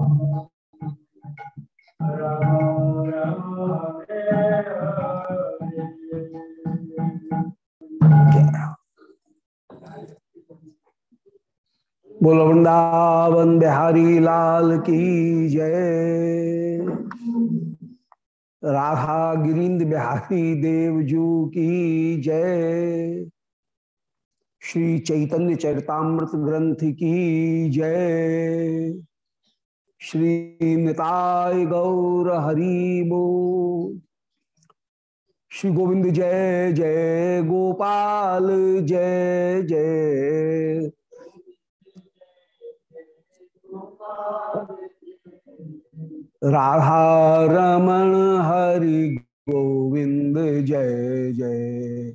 बोलो, वृंदावन बिहारी लाल की जय। राधा गिरीन्द्र बिहारी देवजू की जय। श्री चैतन्य चरितामृत ग्रंथ की जय। श्री निताय गौर हरिबो श्री गोविंद जय जय गोपाल, जय जय। राधा रमण हरि गोविंद जय जय।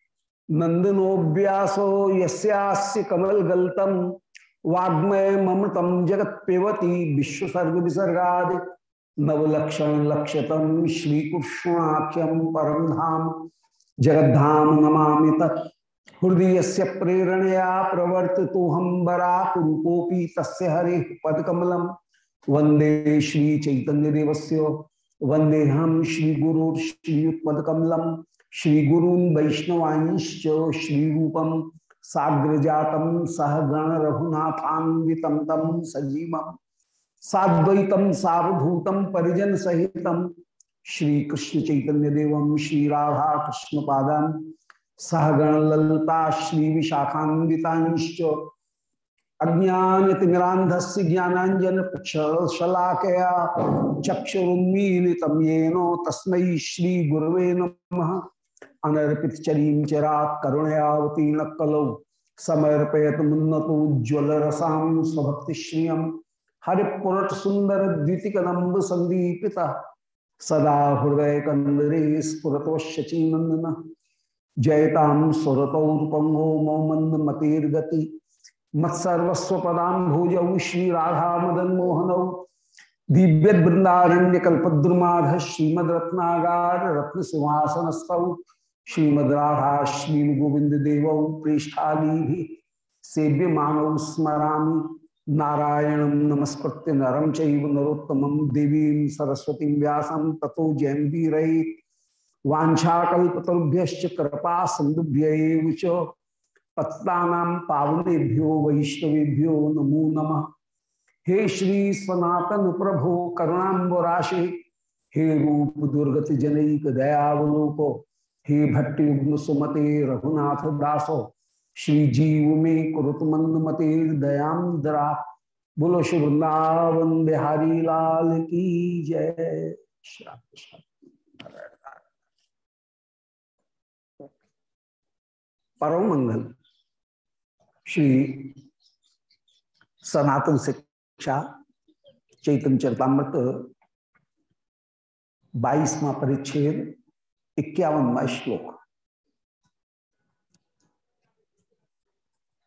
नंदनो व्यासो यस्यास्य कमल गलतम वाग्मय ममृतम जगत पेवती विश्वसर्ग विसर्गा नवलक्षण लक्षतम श्रीकृष्णाख्यम परम धाम जगद्धाम नमा तत्। हृदय से प्रेरणया प्रवर्त तो हम रूपोपी तस् हरे पदकमल वंदे श्री चैतन्य देवस्य वंदे हम श्री श्री गुरून वैष्णवांश्च श्री रूपम साग्र जातम सह गण रघुनाथान्वितम तम सजीवम साद्वैतम सावधूतम परिजन सहित श्री कृष्ण चैतन्य देवम श्री राधा कृष्ण पादान सहगण ललता श्री विशाखान्विताश्च अज्ञानतिमिरांधस्य ज्ञानांजन शलाकया चक्षुरुन्मीलितं येन तस्मै श्री नमः। अनर्पित चरीम चरा करुणयावतीर्ण कलौ समर्पयत मुन्नतोज्वल रसाम स्वभक्ति श्रियम हरिपुरट सुंदर द्वितिकदम्ब संदीपिता सदा हृदय कंदरे स्फुरतोशचीनंदन जयताम सुरतौपंगो मौमंद मतिर्गति मत्सर्वस्व पदाम भोजौ श्री राधा मदन मोहनौ दिव्य वृंदारण्य कल्पद्रुमाध श्रीमद रत्नागार रत्न सिंहासन स्तौ श्रीमद राधा श्री गोविंद देव पृष्ठाली भी सेव्य मानव स्मरा नारायण नमस्कृत्य नरम चैव नरोत्तम देवी सरस्वती व्यासम तथो जयंती रही वाछाकुभ्य कृपा सिंधुभ्य पत्ता पावनेभ्यो वैष्णवेभ्यो नमो नमः। हे श्री सनातन प्रभो करुणाबराशे हे रूप दुर्गति जनक दयावलोको हे भट्टुग्न सुमते रघुनाथ दासो श्री जीव में कुरुत मंद मते दयाम दरा बोलो शुभ वृंदावन बिहारी लाल की जय। परम मंगल। श्री सनातन शिक्षा चैतन चरतामृत बाईसवा परिच्छेद। इक्यावनवा श्लोक।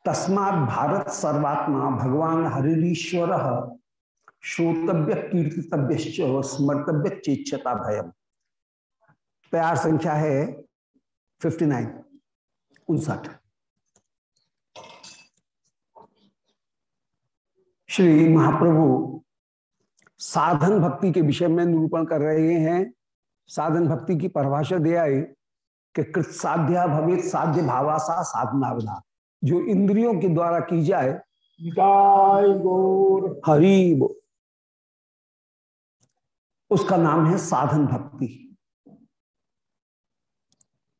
तस्मात् भारत सर्वात्मा भगवान हरिश्वर श्रोतव्य कीर्तितव्य स्मर्तव्य चेच्छता भयम प्यार संख्या है 59 उनसठ। श्री महाप्रभु साधन भक्ति के विषय में निरूपण कर रहे हैं। साधन भक्ति की परिभाषा दे आए कि कृत साध्या भवित साध्य भावासा साधना विधा। जो इंद्रियों के द्वारा की जाए गौर। हरि उसका नाम है साधन भक्ति।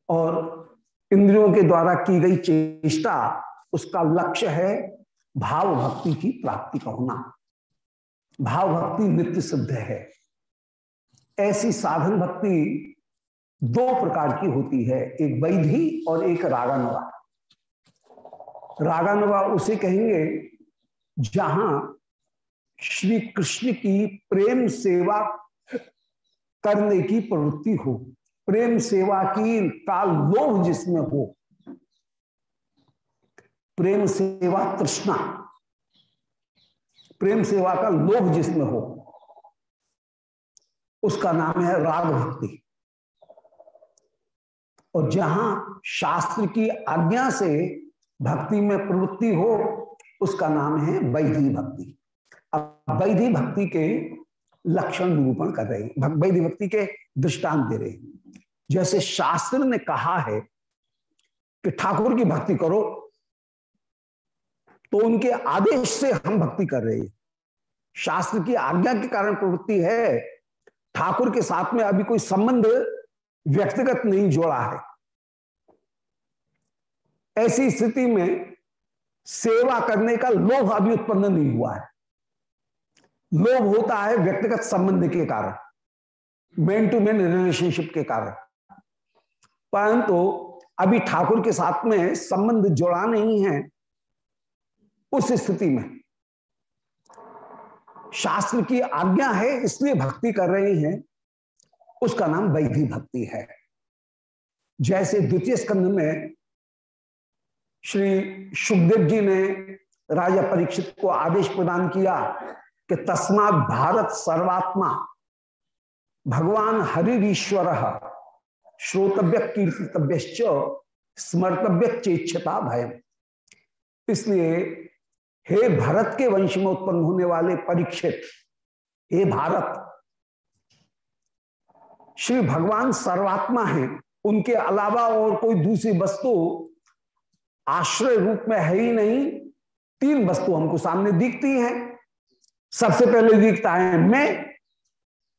और इंद्रियों के द्वारा की गई चेष्टा उसका लक्ष्य है भाव भक्ति की प्राप्ति का होना। भाव भक्ति नित्य सिद्ध है। ऐसी साधन भक्ति दो प्रकार की होती है, एक वैधि और एक रागानुगा। रागानुगा उसे कहेंगे जहाँ श्री कृष्ण की प्रेम सेवा करने की प्रवृत्ति हो, प्रेम सेवा की का लोभ जिसमें हो। प्रेम सेवा तृष्णा, प्रेम सेवा का लोभ जिसमें हो। उसका नाम है राग भक्ति। और जहाँ शास्त्र की आज्ञा से भक्ति में प्रवृत्ति हो, उसका नाम है वैधि भक्ति। अब वैधि भक्ति के लक्षण निरूपण कर रहे हैं। वैधि भक्ति के दृष्टांत दे रहे हैं। जैसे शास्त्र ने कहा है कि ठाकुर की भक्ति करो तो उनके आदेश से हम भक्ति कर रहे हैं। शास्त्र की आज्ञा के कारण प्रवृत्ति है ठाकुर के साथ में अभी कोई संबंध व्यक्तिगत नहीं जोड़ा है। ऐसी स्थिति में सेवा करने का लोभ अभी उत्पन्न नहीं हुआ है। लोभ होता है व्यक्तिगत संबंध के कारण मैन टू मैन रिलेशनशिप के कारण। परंतु तो अभी ठाकुर के साथ में संबंध जोड़ा नहीं है उस स्थिति में। शास्त्र की आज्ञा है, इसलिए भक्ति कर रहे हैं। उसका नाम वैधि भक्ति है। जैसे द्वितीय स्कंध में श्री सुखदेव जी ने राजा परीक्षित को आदेश प्रदान किया कि तस्मात भारत सर्वात्मा, भगवान हरिश्वर श्रोतव्य कीर्तितव्य स्मर्तव्य चेक्षता भयम। इसलिए हे भारत के वंश में उत्पन्न होने वाले परीक्षित हे भारत, श्री भगवान सर्वात्मा है, उनके अलावा और कोई दूसरी वस्तु आश्रय रूप में है ही नहीं। तीन वस्तु हमको सामने दिखती हैं। सबसे पहले दिखता है मैं,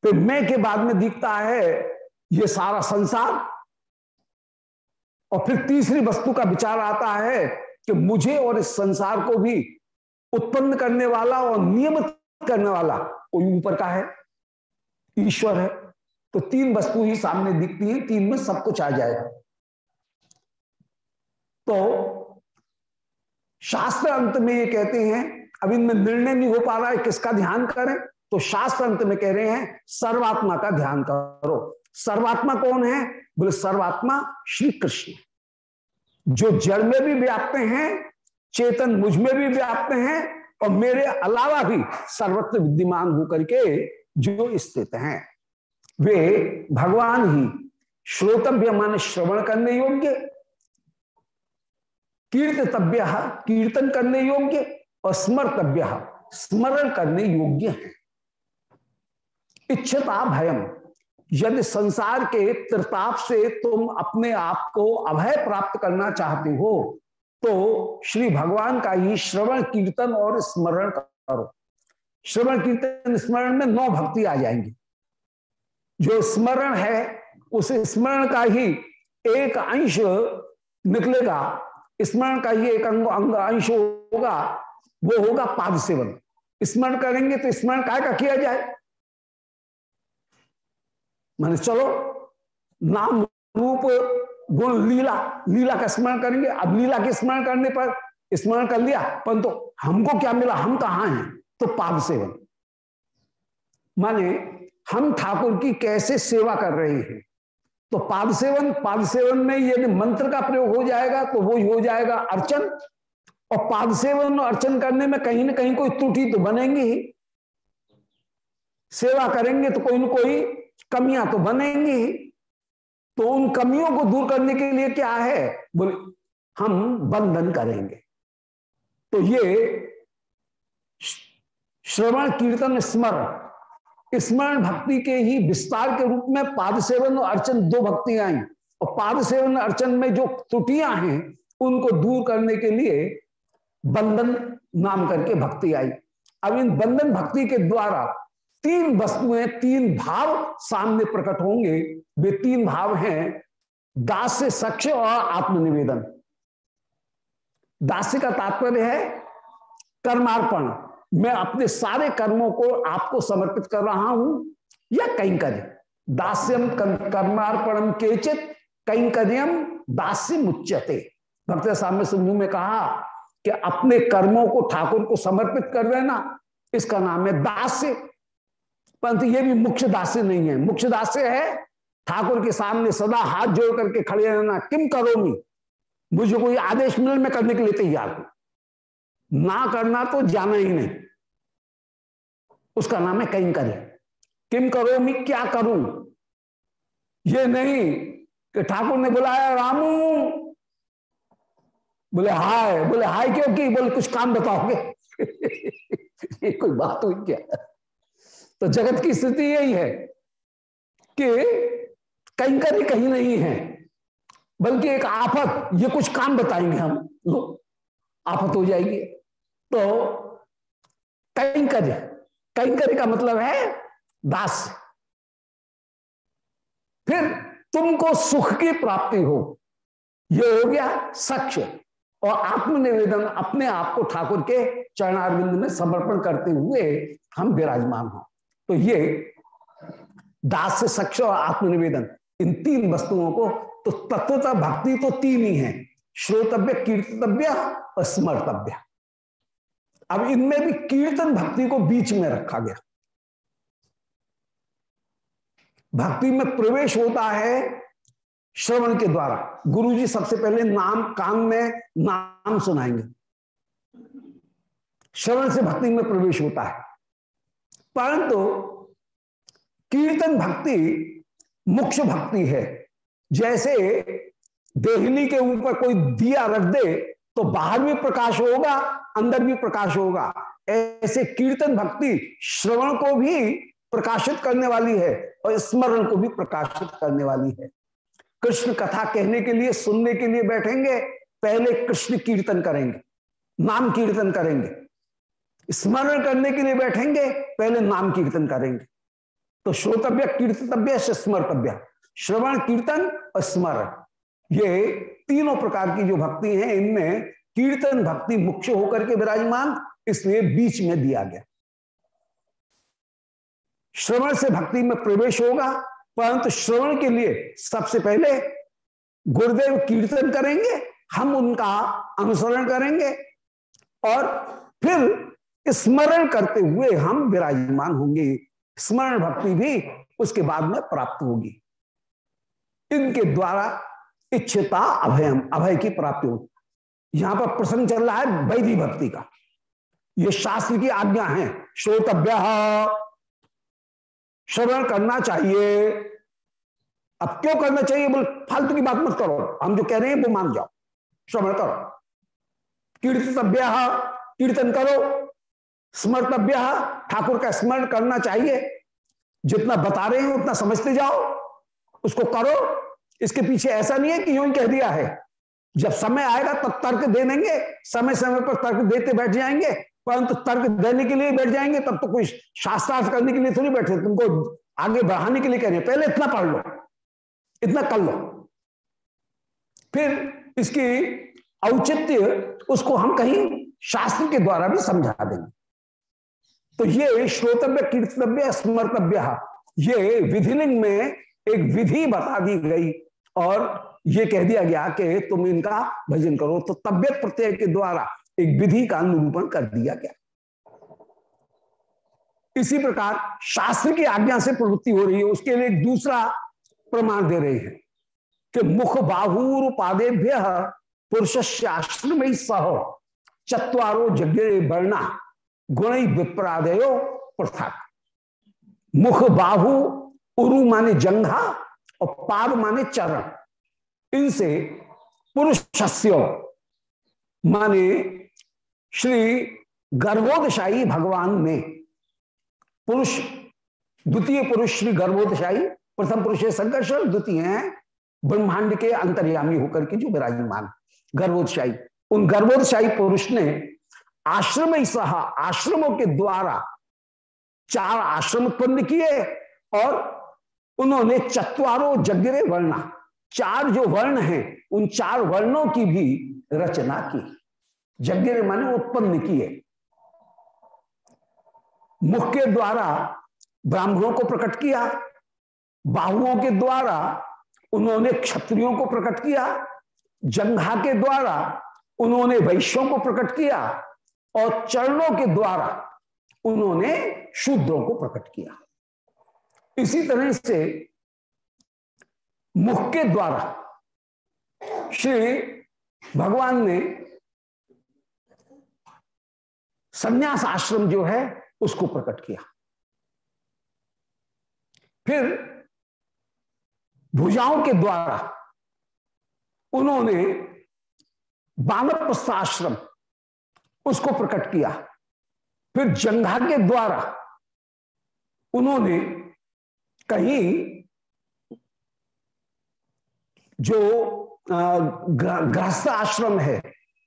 फिर मैं के बाद में दिखता है ये सारा संसार, और फिर तीसरी वस्तु का विचार आता है कि मुझे और इस संसार को भी उत्पन्न करने वाला और नियमित करने वाला कोई ऊपर का है, ईश्वर है तो तीन वस्तु ही सामने दिखती है, तीन में सब कुछ आ जाएगा। तो शास्त्र अंत में ये कहते हैं, अब इनमें निर्णय नहीं हो पा रहा है किसका ध्यान करें तो शास्त्र अंत में कह रहे हैं, सर्वात्मा का ध्यान करो। सर्वात्मा कौन है? बोले, सर्वात्मा श्री कृष्ण। जो जड़ में भी व्याप्त हैं चेतन मुझमें भी व्याप्त हैं और मेरे अलावा भी सर्वत्र विद्यमान होकर के जो स्थित हैं। वे भगवान ही श्रोतव्य मान श्रवण करने योग्य, कीर्तव्य कीर्तन करने योग्य और स्मर्तव्य स्मरण करने योग्य है। इच्छता भयम, यदि संसार के त्रिताप से तुम अपने आप को अभय प्राप्त करना चाहते हो तो श्री भगवान का ही श्रवण, कीर्तन और स्मरण करो। श्रवण, कीर्तन, स्मरण में नौ भक्ति आ जाएँगी। जो स्मरण है, उस स्मरण का ही एक अंश निकलेगा। स्मरण का ही एक अंग अंग, अंश होगा, वो होगा पाद सेवन। स्मरण करेंगे तो स्मरण काय का किया जाए? माने चलो, नाम रूप गुण लीला लीला का स्मरण करेंगे। अब लीला के स्मरण करने पर स्मरण कर लिया, परंतु तो हमको क्या मिला? हम कहा हैं तो पाद सेवन। माने हम ठाकुर की कैसे सेवा कर रहे हैं? तो पाद सेवन पाद सेवन में यदि मंत्र का प्रयोग हो जाएगा तो वो हो जाएगा अर्चन। और पाद सेवन और अर्चन करने में कहीं ना कहीं कोई त्रुटि तो बनेंगी ही। सेवा करेंगे तो कोई ना कोई कमियाँ तो बनेंगी ही। तो उन कमियों को दूर करने के लिए क्या है? बोले, हम बंधन करेंगे। तो ये श्रवण कीर्तन स्मरण स्मरण भक्ति के ही विस्तार के रूप में पाद सेवन और अर्चन दो भक्तियाँ आई। और पाद सेवन अर्चन में जो त्रुटियाँ हैं, उनको दूर करने के लिए बंधन नाम करके भक्ति आई। अब इन बंधन भक्ति के द्वारा तीन वस्तुएँ, तीन भाव सामने प्रकट होंगे। वे तीन भाव हैं, दास्य सक्ष और आत्मनिवेदन। दास्य का तात्पर्य है कर्मार्पण। मैं अपने सारे कर्मों को आपको समर्पित कर रहा हूँ, या कहीं दास्यम कर्मार्पणम केचित कहीं करियम दास्य मुच्यते। भक्त सामने सिंधु में कहा कि अपने कर्मों को ठाकुर को समर्पित कर देना, इसका नाम है दास्य। परंतु ये भी मुख्य दास्य नहीं है। मुख्य दास्य है, ठाकुर के सामने सदा हाथ जोड़ करके खड़े रहना। किम करोमी? मुझे कोई आदेश मिल में करने के लिए तैयार हूँ। ना करना तो जाना ही नहीं। उसका नाम है कहीं करे किम करो मैं क्या करूँ? ये नहीं कि ठाकुर ने बुलाया, रामू! बोले, हाय! बोले, हाय क्यों की? बोले, कुछ काम बताओगे? ये कोई बात हुई क्या? तो जगत की स्थिति यही है कि कहीं करे कहीं नहीं है, बल्कि एक आफत, ये कुछ काम बताएँगे हम आफत हो जाएगी। तो कहीं करे कहीं करे का मतलब है दास। फिर तुमको सुख की प्राप्ति हो, ये हो गया सच और आत्मनिवेदन अपने आप को ठाकुर के चरणारविंद में समर्पण करते हुए हम विराजमान हो। तो ये दास से सक्ष और आत्मनिवेदन, इन तीन वस्तुओं को तो तत्वता भक्ति तो तीन ही है, श्रोतव्य, कीर्तव्य और स्मर्तव्य। अब इनमें भी कीर्तन भक्ति को बीच में रखा गया। भक्ति में प्रवेश होता है श्रवण के द्वारा। गुरु जी सबसे पहले नाम कान में नाम सुनाएँगे। श्रवण से भक्ति में प्रवेश होता है। परंतु कीर्तन भक्ति मुख्य भक्ति है। जैसे देहली के ऊपर कोई दिया रख दे तो बाहर भी प्रकाश होगा, अंदर भी प्रकाश होगा। ऐसे कीर्तन भक्ति श्रवण को भी प्रकाशित करने वाली है और स्मरण को भी प्रकाशित करने वाली है। कृष्ण कथा कहने के लिए, सुनने के लिए बैठेंगे, पहले कृष्ण कीर्तन करेंगे, नाम कीर्तन करेंगे। स्मरण करने के लिए बैठेंगे पहले नाम कीर्तन करेंगे। तो श्रोतव्य कीर्तव्य स्मर्तव्य। श्रवण, कीर्तन और स्मरण। ये तीनों प्रकार की जो भक्ति है, इनमें कीर्तन भक्ति मुख्य होकर के विराजमान, इसलिए बीच में दिया गया। श्रवण से भक्ति में प्रवेश होगा, परंतु श्रवण के लिए सबसे पहले गुरुदेव कीर्तन करेंगे, हम उनका अनुसरण करेंगे और फिर स्मरण करते हुए हम विराजमान होंगे। स्मरण भक्ति भी उसके बाद में प्राप्त होगी। इनके द्वारा इच्छता अभयम अभय की प्राप्ति होगी यहाँ पर प्रसंग चल रहा है वैधि भक्ति का। ये शास्त्र की आज्ञा है, श्रोतव्य। श्रवण करना चाहिए। अब क्यों करना चाहिए? बोल, फालतू की बात मत करो। हम जो कह रहे हैं वो मान जाओ। श्रवण करो। कीर्तव्य कीर्तन करो। स्मर्तव्य। ठाकुर का स्मरण करना चाहिए। जितना बता रहे हैं, उतना समझते जाओ। उसको करो। इसके पीछे ऐसा नहीं है कि यूँ ही कह दिया है। जब समय आएगा, तब तर्क दे देंगे। समय समय पर तर्क देते बैठ जाएँगे। परंतु तर्क देने के लिए बैठ जाएँगे, तब तो कोई शास्त्रार्थ करने के लिए थोड़ी बैठे तुमको आगे बढ़ाने के लिए कह रहे पहले इतना पढ़ लो। इतना कर लो। फिर इसकी औचित्य, उसको हम कहीं शास्त्र के द्वारा भी समझा देंगे। तो ये श्रोतव्य कीर्तव्य स्मर्तव्य ये विधिलिंग में एक विधि बता दी गई और ये कह दिया गया कि तुम इनका भजन करो। तो तबियत प्रत्यय के द्वारा एक विधि का निरूपण कर दिया गया। इसी प्रकार शास्त्र की आज्ञा से प्रवृत्ति हो रही है। उसके लिए एक दूसरा प्रमाण दे रहे हैं कि मुख बाहूर पादेभ्य पुरुष आश्रम सह चतवारो जगह वर्णा। गुण विप्रादयो प्रथा मुख बाहु, उरु माने जंघा, और पाद माने चरण। इनसे पुरुष माने श्री गर्भोदशाही भगवान ने पुरुष, द्वितीय पुरुष श्री गर्भोदशाही, प्रथम पुरुष है संकर्षण द्वितीय है ब्रह्मांड के अंतर्यामी होकर के जो विराजमान गर्भोदशाही। उन गर्भोदशाही पुरुष ने आश्रम ही सहा, आश्रमों के द्वारा चार आश्रम उत्पन्न किए और उन्होंने चतवारों जगरे वर्णा। चार जो वर्ण हैं, उन चार वर्णों की भी रचना की। जगरे माने उत्पन्न किए। मुख के द्वारा ब्राह्मणों को प्रकट किया, बाहुओं के द्वारा उन्होंने क्षत्रियों को प्रकट किया, जंघा के द्वारा उन्होंने वैश्यों को प्रकट किया और चरणों के द्वारा उन्होंने शूद्रों को प्रकट किया। इसी तरह से मुख के द्वारा श्री भगवान ने संन्यास आश्रम जो है उसको प्रकट किया। फिर भुजाओं के द्वारा उन्होंने बानप्रस्थ आश्रम उसको प्रकट किया। फिर जंघा के द्वारा उन्होंने कहीं जो गृहस्थ आश्रम है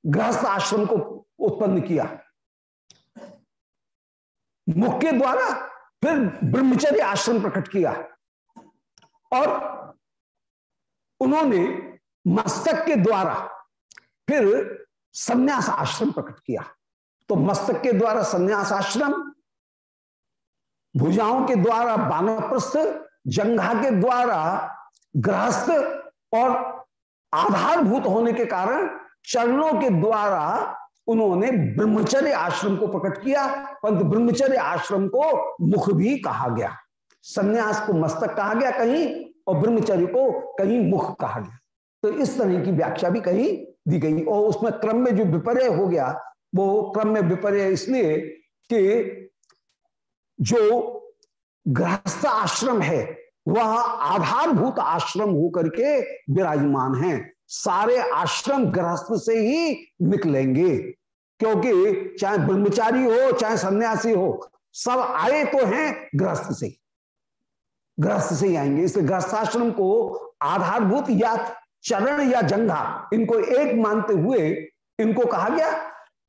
गृहस्थ आश्रम को उत्पन्न किया। मुख के द्वारा फिर ब्रह्मचर्य आश्रम प्रकट किया। और उन्होंने मस्तक के द्वारा फिर संन्यास आश्रम प्रकट किया। तो मस्तक के द्वारा संन्यास आश्रम, भुजाओं के द्वारा बानप्रस्थ, जंघा के द्वारा गृहस्थ और आधारभूत होने के कारण चरणों के द्वारा उन्होंने ब्रह्मचर्य आश्रम को प्रकट किया। परंतु ब्रह्मचर्य आश्रम को मुख भी कहा गया। संन्यास को मस्तक कहा गया कहीं और ब्रह्मचर्य को कहीं मुख कहा गया। तो इस तरह की व्याख्या भी कहीं दी गई। और उसमें क्रम में जो विपर्य हो गया, वो क्रम में विपर्य इसलिए कि जो गृहस्थ आश्रम है, वह आधारभूत आश्रम होकर के विराजमान है। सारे आश्रम गृहस्थ से ही निकलेंगे, क्योंकि चाहे ब्रह्मचारी हो, चाहे सन्यासी हो, सब आए तो हैं गृहस्थ से गृहस्थ से ही आएँगे। इसलिए गृहस्थाश्रम को आधारभूत या चरण या जंघा, इनको एक मानते हुए इनको कहा गया,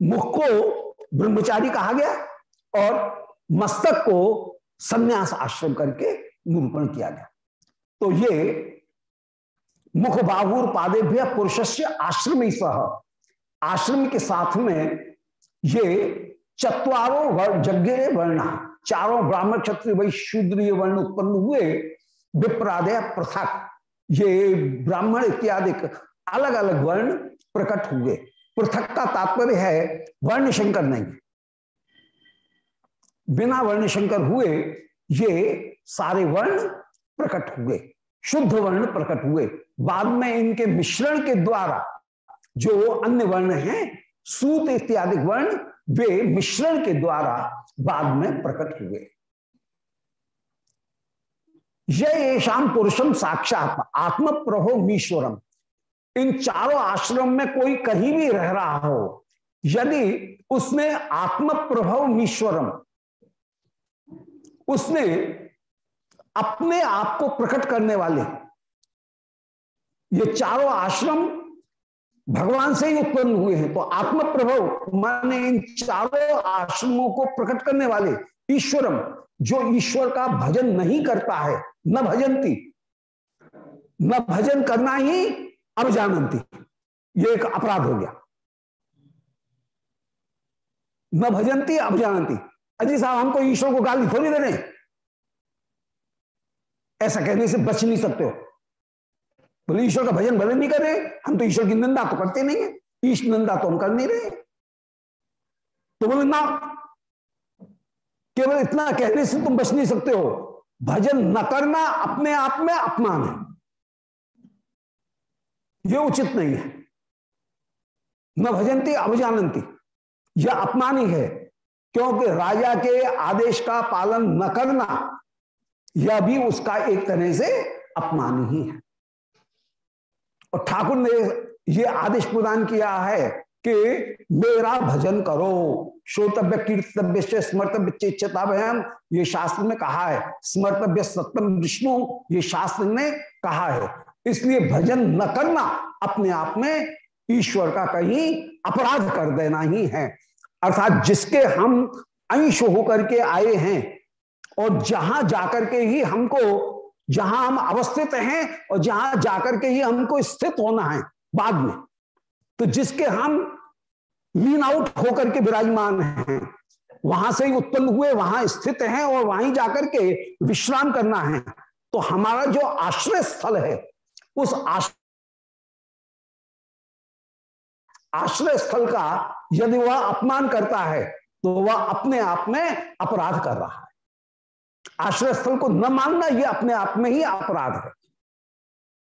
मुख को ब्रह्मचारी कहा गया और मस्तक को संन्यास आश्रम करके निरूपण किया गया। तो ये मुख बाहुर पादेभ्य से आश्रम ही सह। आश्रम के साथ में ये चतवारों जज्ञ वर्ण, चारों ब्राह्मण क्षत्रिय वही शूद्र वर्ण उत्पन्न हुए, विप्रादय पृथक ये ब्राह्मण इत्यादि अलग अलग वर्ण प्रकट हुए। पृथक का तात्पर्य है वर्ण शंकर नहीं। बिना वर्ण शंकर हुए ये सारे वर्ण प्रकट हुए, शुद्ध वर्ण प्रकट हुए। बाद में इनके मिश्रण के द्वारा जो अन्य वर्ण हैं, सूत इत्यादि वर्ण, वे मिश्रण के द्वारा बाद में प्रकट हुए। ये शाम पुरुषम साक्षात आत्म प्रभो मीश्वरम। इन चारों आश्रम में कोई कहीं भी रह रहा हो, यदि उसने आत्म प्रभव मीश्वरम, उसने अपने आप को प्रकट करने वाले, ये चारों आश्रम भगवान से ही उत्पन्न हुए हैं तो आत्म प्रभव माने इन चारों आश्रमों को प्रकट करने वाले ईश्वरम, जो ईश्वर का भजन नहीं करता है, न भजनती न भजन करना ही अब जानती। ये एक अपराध हो गया। न भजनती अब जानती। अजी साहब, हमको ईश्वर को गाली थोड़ी दे रहे ऐसा कहने से बच नहीं सकते हो। बोले, ईश्वर का भजन भले नहीं कर रहे हम तो ईश्वर की निंदा तो करते नहीं है। ईश्वर निंदा तो हम कर नहीं रहे तो बोले, ना केवल इतना कहने से तुम बच नहीं सकते हो। भजन न करना अपने आप में अपमान है। यह उचित नहीं है। न भजनती अवजानंती यह अपमान ही है क्योंकि राजा के आदेश का पालन न करना, यह भी उसका एक तरह से अपमान ही है। और ठाकुर ने यह आदेश प्रदान किया है कि मेरा भजन करो। श्रोतव्य, कीर्तव्य स्मर्तव्य चेतव्यम ये शास्त्र में कहा है। स्मर्तव्य सत्यम विष्णु, ये शास्त्र ने कहा है। इसलिए भजन न करना अपने आप में ईश्वर का कहीं अपराध कर देना ही है। अर्थात जिसके हम अंश होकर के आए हैं और जहाँ जाकर के ही हमको, जहाँ हम अवस्थित हैं और जहाँ जाकर के ही हमको स्थित होना है बाद में। तो जिसके हम लीन आउट होकर के विराजमान हैं, वहाँ से ही उत्पन्न हुए, वहाँ स्थित हैं और वहीं जाकर के विश्राम करना है। तो हमारा जो आश्रय स्थल है, उस आश्रय स्थल का यदि वह अपमान करता है तो वह अपने आप में अपराध कर रहा है। आश्रय स्थल को न मानना यह अपने आप में ही अपराध है।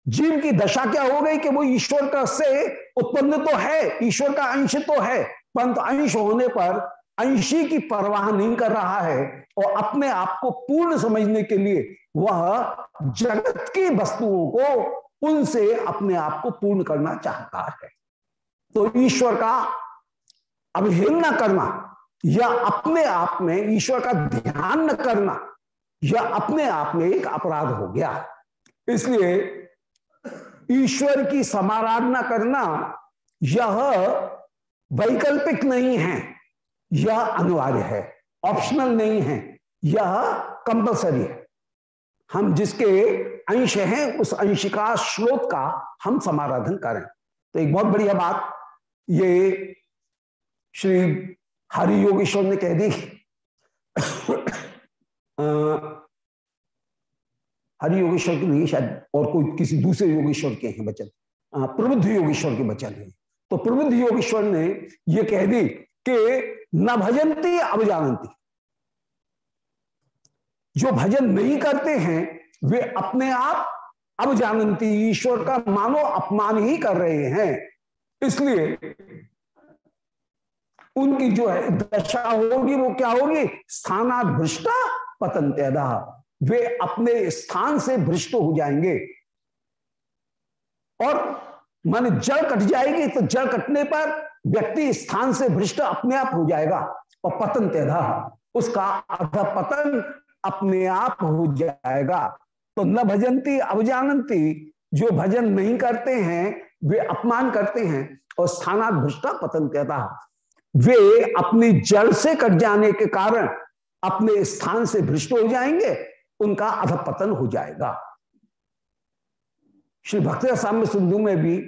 जीव की दशा क्या हो गई कि वो ईश्वर का से उत्पन्न तो है, ईश्वर का अंश तो है, परंतु अंश होने पर अंशी की परवाह नहीं कर रहा है और अपने आप को पूर्ण समझने के लिए वह जगत की वस्तुओं को उनसे अपने आप को पूर्ण करना चाहता है। तो ईश्वर का अवहेलना करना या अपने आप में ईश्वर का ध्यान न करना यह अपने आप में एक अपराध हो गया। इसलिए ईश्वर की समाराधना करना यह वैकल्पिक नहीं है, यह अनिवार्य है, ऑप्शनल नहीं है, यह कंपलसरी है। हम जिसके अंश हैं, उस अंश का श्लोक का हम समाराधन करें। तो एक बहुत बढ़िया बात, ये श्री हरि योगेश्वर ने कह दी हरि योगेश्वर के नहीं शायद और कोई किसी दूसरे योगेश्वर के हैं वचन। प्रबुद्ध योगेश्वर के वचन है। तो प्रबुद्ध योगेश्वर ने यह कह दी कि न भजनती, अब जानती जो भजन नहीं करते हैं, वे अपने आप अब जानती ईश्वर का मानो अपमान ही कर रहे हैं। इसलिए उनकी जो है दशा होगी, वो क्या होगी? स्थानाभ्रष्टा पतन वे अपने स्थान से भ्रष्ट हो जाएँगे। और मान जड़ कट जाएगी तो जड़ कटने पर व्यक्ति स्थान से भ्रष्ट अपने आप हो जाएगा। और पतन तेधा उसका अध पतन अपने आप हो जाएगा। तो न भजंती अवजानती जो भजन नहीं करते हैं, वे अपमान करते हैं, और स्थानात भ्रष्टा पतन कहता वे अपनी जड़ से कट जाने के कारण अपने स्थान से भ्रष्ट हो जाएँगे उनका अधपतन हो जाएगा। श्री भक्त साम्य सिंधु में भी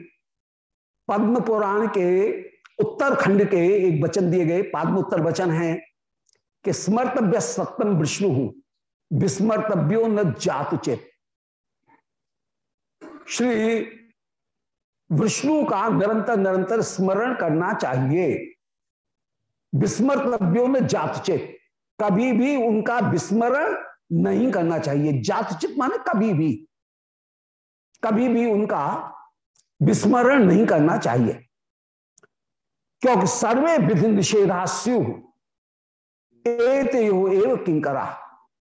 पद्म पुराण के उत्तर खंड के एक वचन दिए गए पद्म उत्तर वचन है कि स्मर्तव्य सत्यम विष्णु हूँ, विस्मर्तव्यो न जात चेत। श्री विष्णु का निरंतर निरंतर स्मरण करना चाहिए, विस्मर्तव्यो न जात चेत। कभी भी उनका विस्मरण नहीं करना चाहिए। जात चित माने कभी भी कभी भी उनका विस्मरण नहीं करना चाहिए। क्योंकि सर्वे विधि निषेधास्यु। एव किंकरा।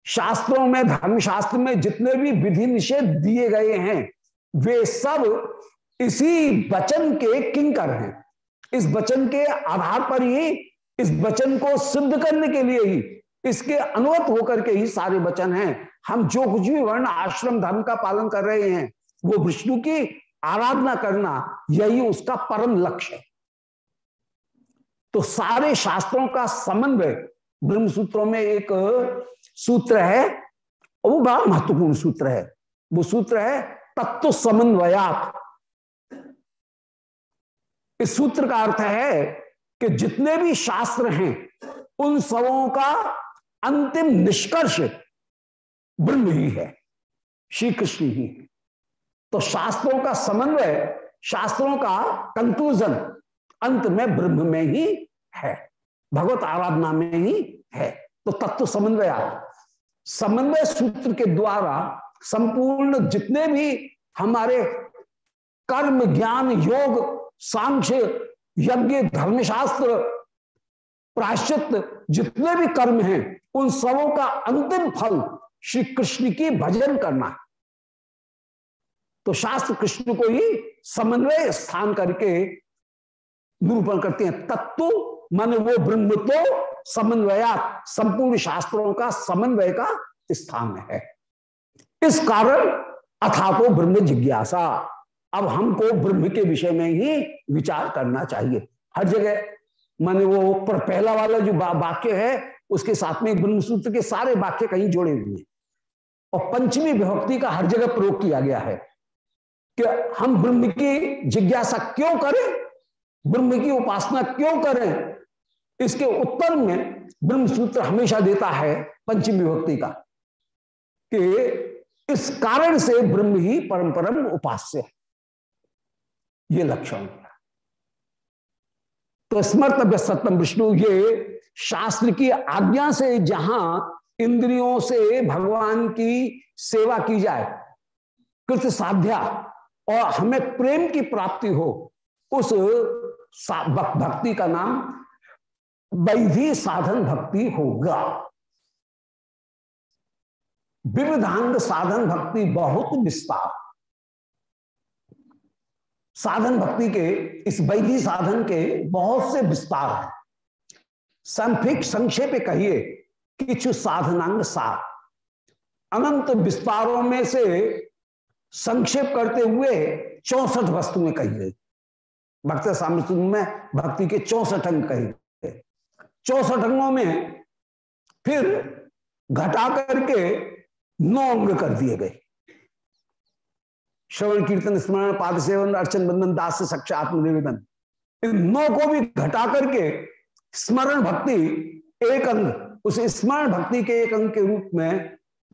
शास्त्रों में, धर्मशास्त्र में जितने भी विधि निषेध दिए गए हैं, वे सब इसी वचन के किंकर हैं। इस वचन के आधार पर ही, इस वचन को सिद्ध करने के लिए ही इसके अनुवत होकर के ही सारे वचन हैं। हम जो कुछ भी वर्ण, आश्रम, धर्म का पालन कर रहे हैं, वो विष्णु की आराधना करना, यही उसका परम लक्ष्य है। तो सारे शास्त्रों का समन्वय ब्रह्म सूत्रों में एक सूत्र है वो बड़ा महत्वपूर्ण सूत्र है। वो सूत्र है, तत्व समन्वयात। इस सूत्र का अर्थ है कि जितने भी शास्त्र हैं, उन सबों का अंतिम निष्कर्ष ब्रह्म ही है श्री कृष्ण ही। तो शास्त्रों का समन्वय, शास्त्रों का कंक्लूजन अंत में ब्रह्म में ही है, भगवत आराधना में ही है। तो तत्व समन्वय समन्वय सूत्र के द्वारा संपूर्ण जितने भी हमारे कर्म, ज्ञान, योग, सांख्य, यज्ञ, धर्मशास्त्र प्राश्चित जितने भी कर्म हैं उन सबों का अंतिम फल श्री कृष्ण की भजन करना है। तो शास्त्र कृष्ण को ही समन्वय स्थान करके निरूपण करते हैं। तत्व मन वो ब्रह्म तो समन्वया, संपूर्ण शास्त्रों का समन्वय का स्थान है। इस कारण अथा को ब्रह्म जिज्ञासा। अब हमको ब्रह्म के विषय में ही विचार करना चाहिए। हर जगह माने वो पर पहला वाला जो वाक्य है उसके साथ में ब्रह्म सूत्र के सारे वाक्य कहीं जोड़े हुए हैं। और पंचमी विभक्ति का हर जगह प्रयोग किया गया है कि हम ब्रह्म की जिज्ञासा क्यों करें, ब्रह्म की उपासना क्यों करें, इसके उत्तर में ब्रह्म सूत्र हमेशा देता है पंचमी विभक्ति का कि इस कारण से ब्रह्म ही परम परम उपास्य है। ये लक्षण। तो स्मर्तव्य सत्यम विष्णु, ये शास्त्र की आज्ञा से जहाँ इंद्रियों से भगवान की सेवा की जाए, कृत साध्या और हमें प्रेम की प्राप्ति हो, उस भक्ति का नाम वैधि साधन भक्ति होगा। विविधांग साधन भक्ति बहुत विस्तार। साधन भक्ति के, इस वैधि साधन के बहुत से विस्तार है। संफिक संक्षेप कहिए, किचु साधनांग सार अनंत विस्तारों में से संक्षेप करते हुए चौसठ वस्तुएँ कही गई भक्त सामने में भक्ति के चौसठ अंग कही गए चौसठ अंगों में फिर घटा करके नौ अंग कर दिए गए। श्रवण, कीर्तन, स्मरण पाद सेवन अर्चन बंधन दास से सक्ष आत्मनिवेदन। इन नौ को भी घटा करके स्मरण भक्ति एक अंग, उस स्मरण भक्ति के एक अंग के रूप में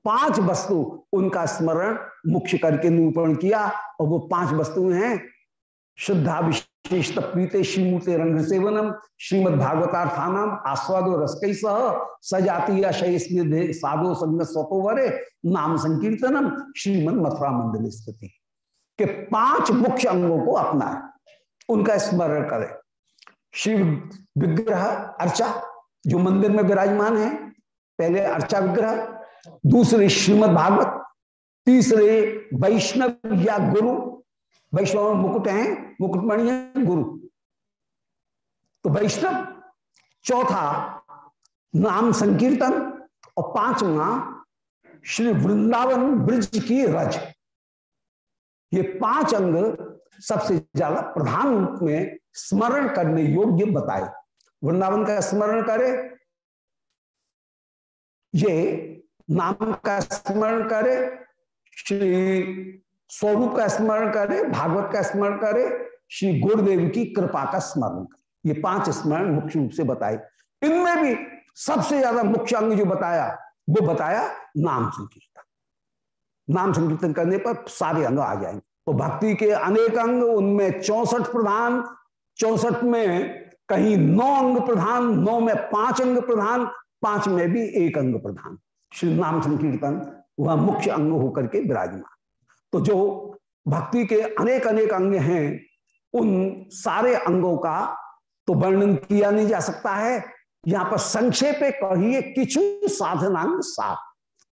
पाँच वस्तु उनका स्मरण मुख्य करके निरूपण किया, और वो पाँच वस्तुएँ हैं शुद्धा विशेष प्रीते श्रीमूर्ति रंग सेवनम श्रीमद भागवतार्थानाम आस्वादो रसकई सह, सजातीय साधो संग स्वतोवरे नाम संकीर्तनम श्रीमद मथुरा मंडल स्थिति के पाँच मुख्य अंगों को अपना उनका स्मरण करें। शिव विग्रह अर्चा, जो मंदिर में विराजमान है, पहले अर्चा विग्रह, दूसरे श्रीमद भागवत, तीसरे वैष्णव या गुरु। वैष्णव मुकुट है, मुकुटमणि है, गुरु। तो वैष्णव, चौथा नाम संकीर्तन, और पांचवा श्री वृंदावन ब्रिज की रज। ये पाँच अंग सबसे ज़्यादा प्रधान रूप में स्मरण करने योग्य बताए। वृंदावन का स्मरण करे, ये नाम का स्मरण करे, श्री स्वरूप का स्मरण करे, भागवत का स्मरण करे, श्री गुरुदेव की कृपा का स्मरण करे। ये पाँच स्मरण मुख्य रूप से बताए। इनमें भी सबसे ज़्यादा मुख्य अंग जो बताया, वो बताया नाम संकीर्तन। नाम संकीर्तन करने पर सारे अंग आ जाएँगे। तो भक्ति के अनेक अंग, उनमें चौसठ प्रधान, चौसठ में कहीं नौ अंग प्रधान, नौ में पाँच अंग प्रधान, पाँच में भी एक अंग प्रधान। श्री नाम संकीर्तन वह मुख्य अंग होकर के विराजमान। तो जो भक्ति के अनेक अनेक अंग हैं, उन सारे अंगों का तो वर्णन किया नहीं जा सकता है। यहाँ पर संक्षेप कहिए, किचु साधनांग सात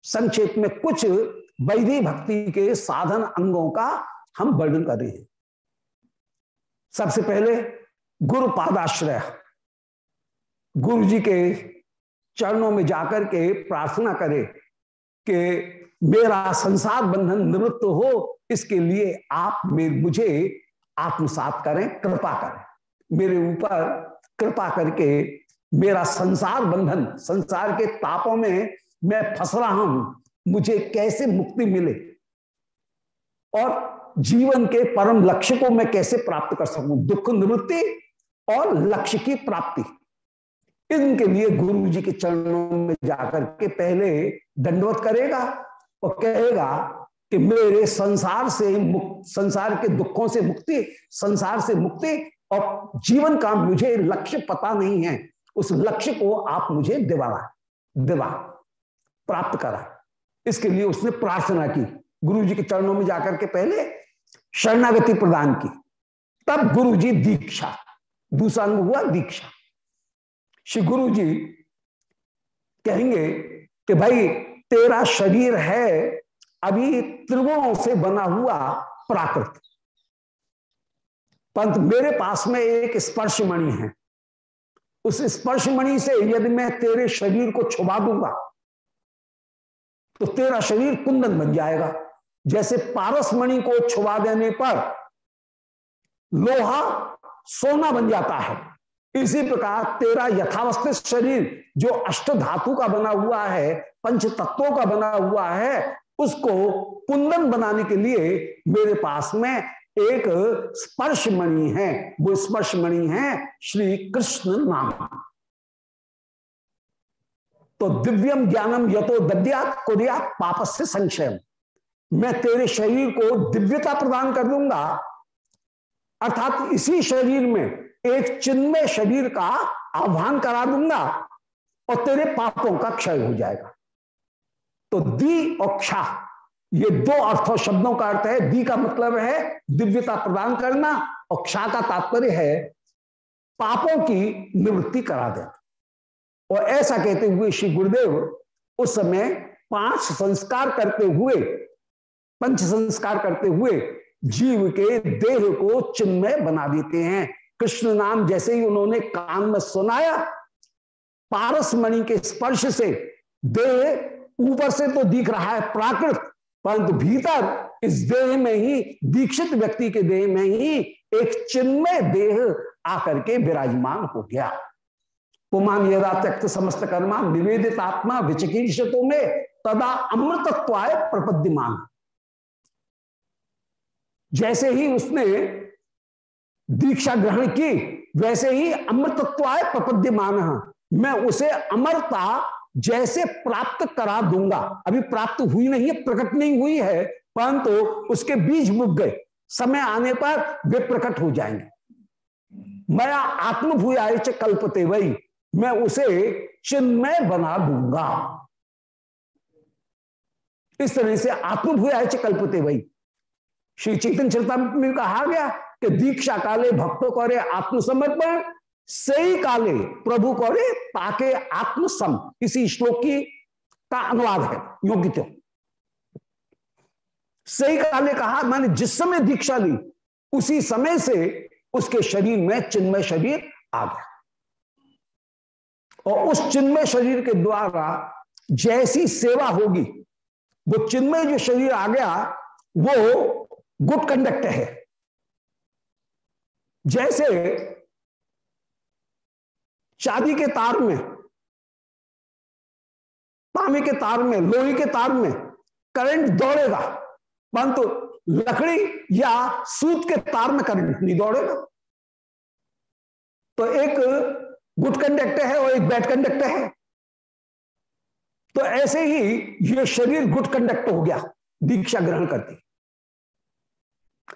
संक्षेप में कुछ वैधि भक्ति के साधन अंगों का हम वर्णन कर रहे हैं। सबसे पहले गुरु पादाश्रय। गुरु जी के चरणों में जाकर के प्रार्थना करे कि मेरा संसार बंधन निवृत्त हो, इसके लिए आप मेरे मुझे आत्मसात करें, कृपा करें। मेरे ऊपर कृपा करके मेरा संसार बंधन, संसार के तापों में मैं फंस रहा हूँ मुझे कैसे मुक्ति मिले? और जीवन के परम लक्ष्य को मैं कैसे प्राप्त कर सकूँ? दुख, निवृत्ति और लक्ष्य की प्राप्ति। इनके लिए गुरु जी के चरणों में जाकर के पहले दंडवत करेगा और कहेगा कि मेरे संसार से मुक्त संसार के दुखों से मुक्ति, संसार से मुक्ति और जीवन का मुझे लक्ष्य पता नहीं है। उस लक्ष्य को आप मुझे दिवाला, दिवा, प्राप्त करा। इसके लिए उसने प्रार्थना की गुरु जी के चरणों में जाकर के पहले शरणागति प्रदान की। तब गुरु जी दीक्षा दूसरा अंग हुआ दीक्षा। श्री गुरु जी कहेंगे कि भाई, तेरा शरीर है, अभी त्रिगुणों से बना हुआ प्राकृत। परंतु मेरे पास में एक स्पर्श मणि है। उस स्पर्श मणि से यदि मैं तेरे शरीर को छुबा दूँगा तो तेरा शरीर कुंदन बन जाएगा। जैसे पारस मणि को छुबा देने पर लोहा सोना बन जाता है। इसी प्रकार तेरा यथावस्थित शरीर जो अष्ट धातु का बना हुआ है पंच तत्वों का बना हुआ है, उसको कुंदन बनाने के लिए मेरे पास में एक स्पर्श मणि है। वो स्पर्श मणि है श्री कृष्ण नाम। तो दिव्यम ज्ञानम यतो दद्यात कुरियात पाप से संशय मैं तेरे शरीर को दिव्यता प्रदान कर दूँगा। अर्थात इसी शरीर में एक चिन्मय शरीर का आह्वान करा दूँगा और तेरे पापों का क्षय हो जाएगा। तो दी और क्षा, ये दो अर्थों शब्दों का अर्थ है। दी का मतलब है दिव्यता प्रदान करना और क्षा का तात्पर्य है पापों की निवृत्ति करा देना। और ऐसा कहते हुए श्री गुरुदेव, उस समय पाँच संस्कार करते हुए, पंच संस्कार करते हुए जीव के देह को चिन्मय बना देते हैं। कृष्ण नाम जैसे ही उन्होंने कान में सुनाया पारस मणि के स्पर्श से देह ऊपर से तो दिख रहा है प्राकृत, परंतु भीतर इस देह में ही, दीक्षित व्यक्ति के देह में ही एक चिन्मय देह आकर के विराजमान हो गया। पुमान यदा त्यक्त समस्त कर्मा निवेदित आत्मा विचिकित्सतों में, तदा अमृतत्वाय प्रपद्यमान। जैसे ही उसने दीक्षा ग्रहण की, वैसे ही अमृतत्वाय प्रपद्यमान मैं उसे अमरता जैसे प्राप्त करा दूँगा। अभी प्राप्त हुई नहीं है, प्रकट नहीं हुई है, परंतु तो उसके बीज मुक गए। समय आने पर वे प्रकट हो जाएँगे। मैं आत्मभूयाय कल्पते वही मैं उसे चिन्मय बना दूँगा। इस तरह से आत्मभूयाय च कल्पते वही श्री चेतन चरता में कहा गया कि दीक्षा काले भक्तों करे आत्मसमर्पण, सही काले प्रभु करे ताके आत्मसम। इसी श्लोक की का अनुवाद है, योग्य तो। सही काले कहा, मैंने जिस समय दीक्षा ली, उसी समय से उसके शरीर में चिन्मय शरीर आ गया। और उस चिन्मय शरीर के द्वारा जैसी सेवा होगी, वो चिन्मय जो शरीर आ गया, वो गुड कंडक्ट है। जैसे चांदी के तार में तांबे के तार में, लोहे के तार में करंट दौड़ेगा, परंतु लकड़ी या सूत के तार में करंट नहीं दौड़ेगा। तो एक गुड कंडक्टर है और एक बैड कंडक्टर है। तो ऐसे ही ये शरीर गुड कंडक्ट हो गया, दीक्षा ग्रहण करती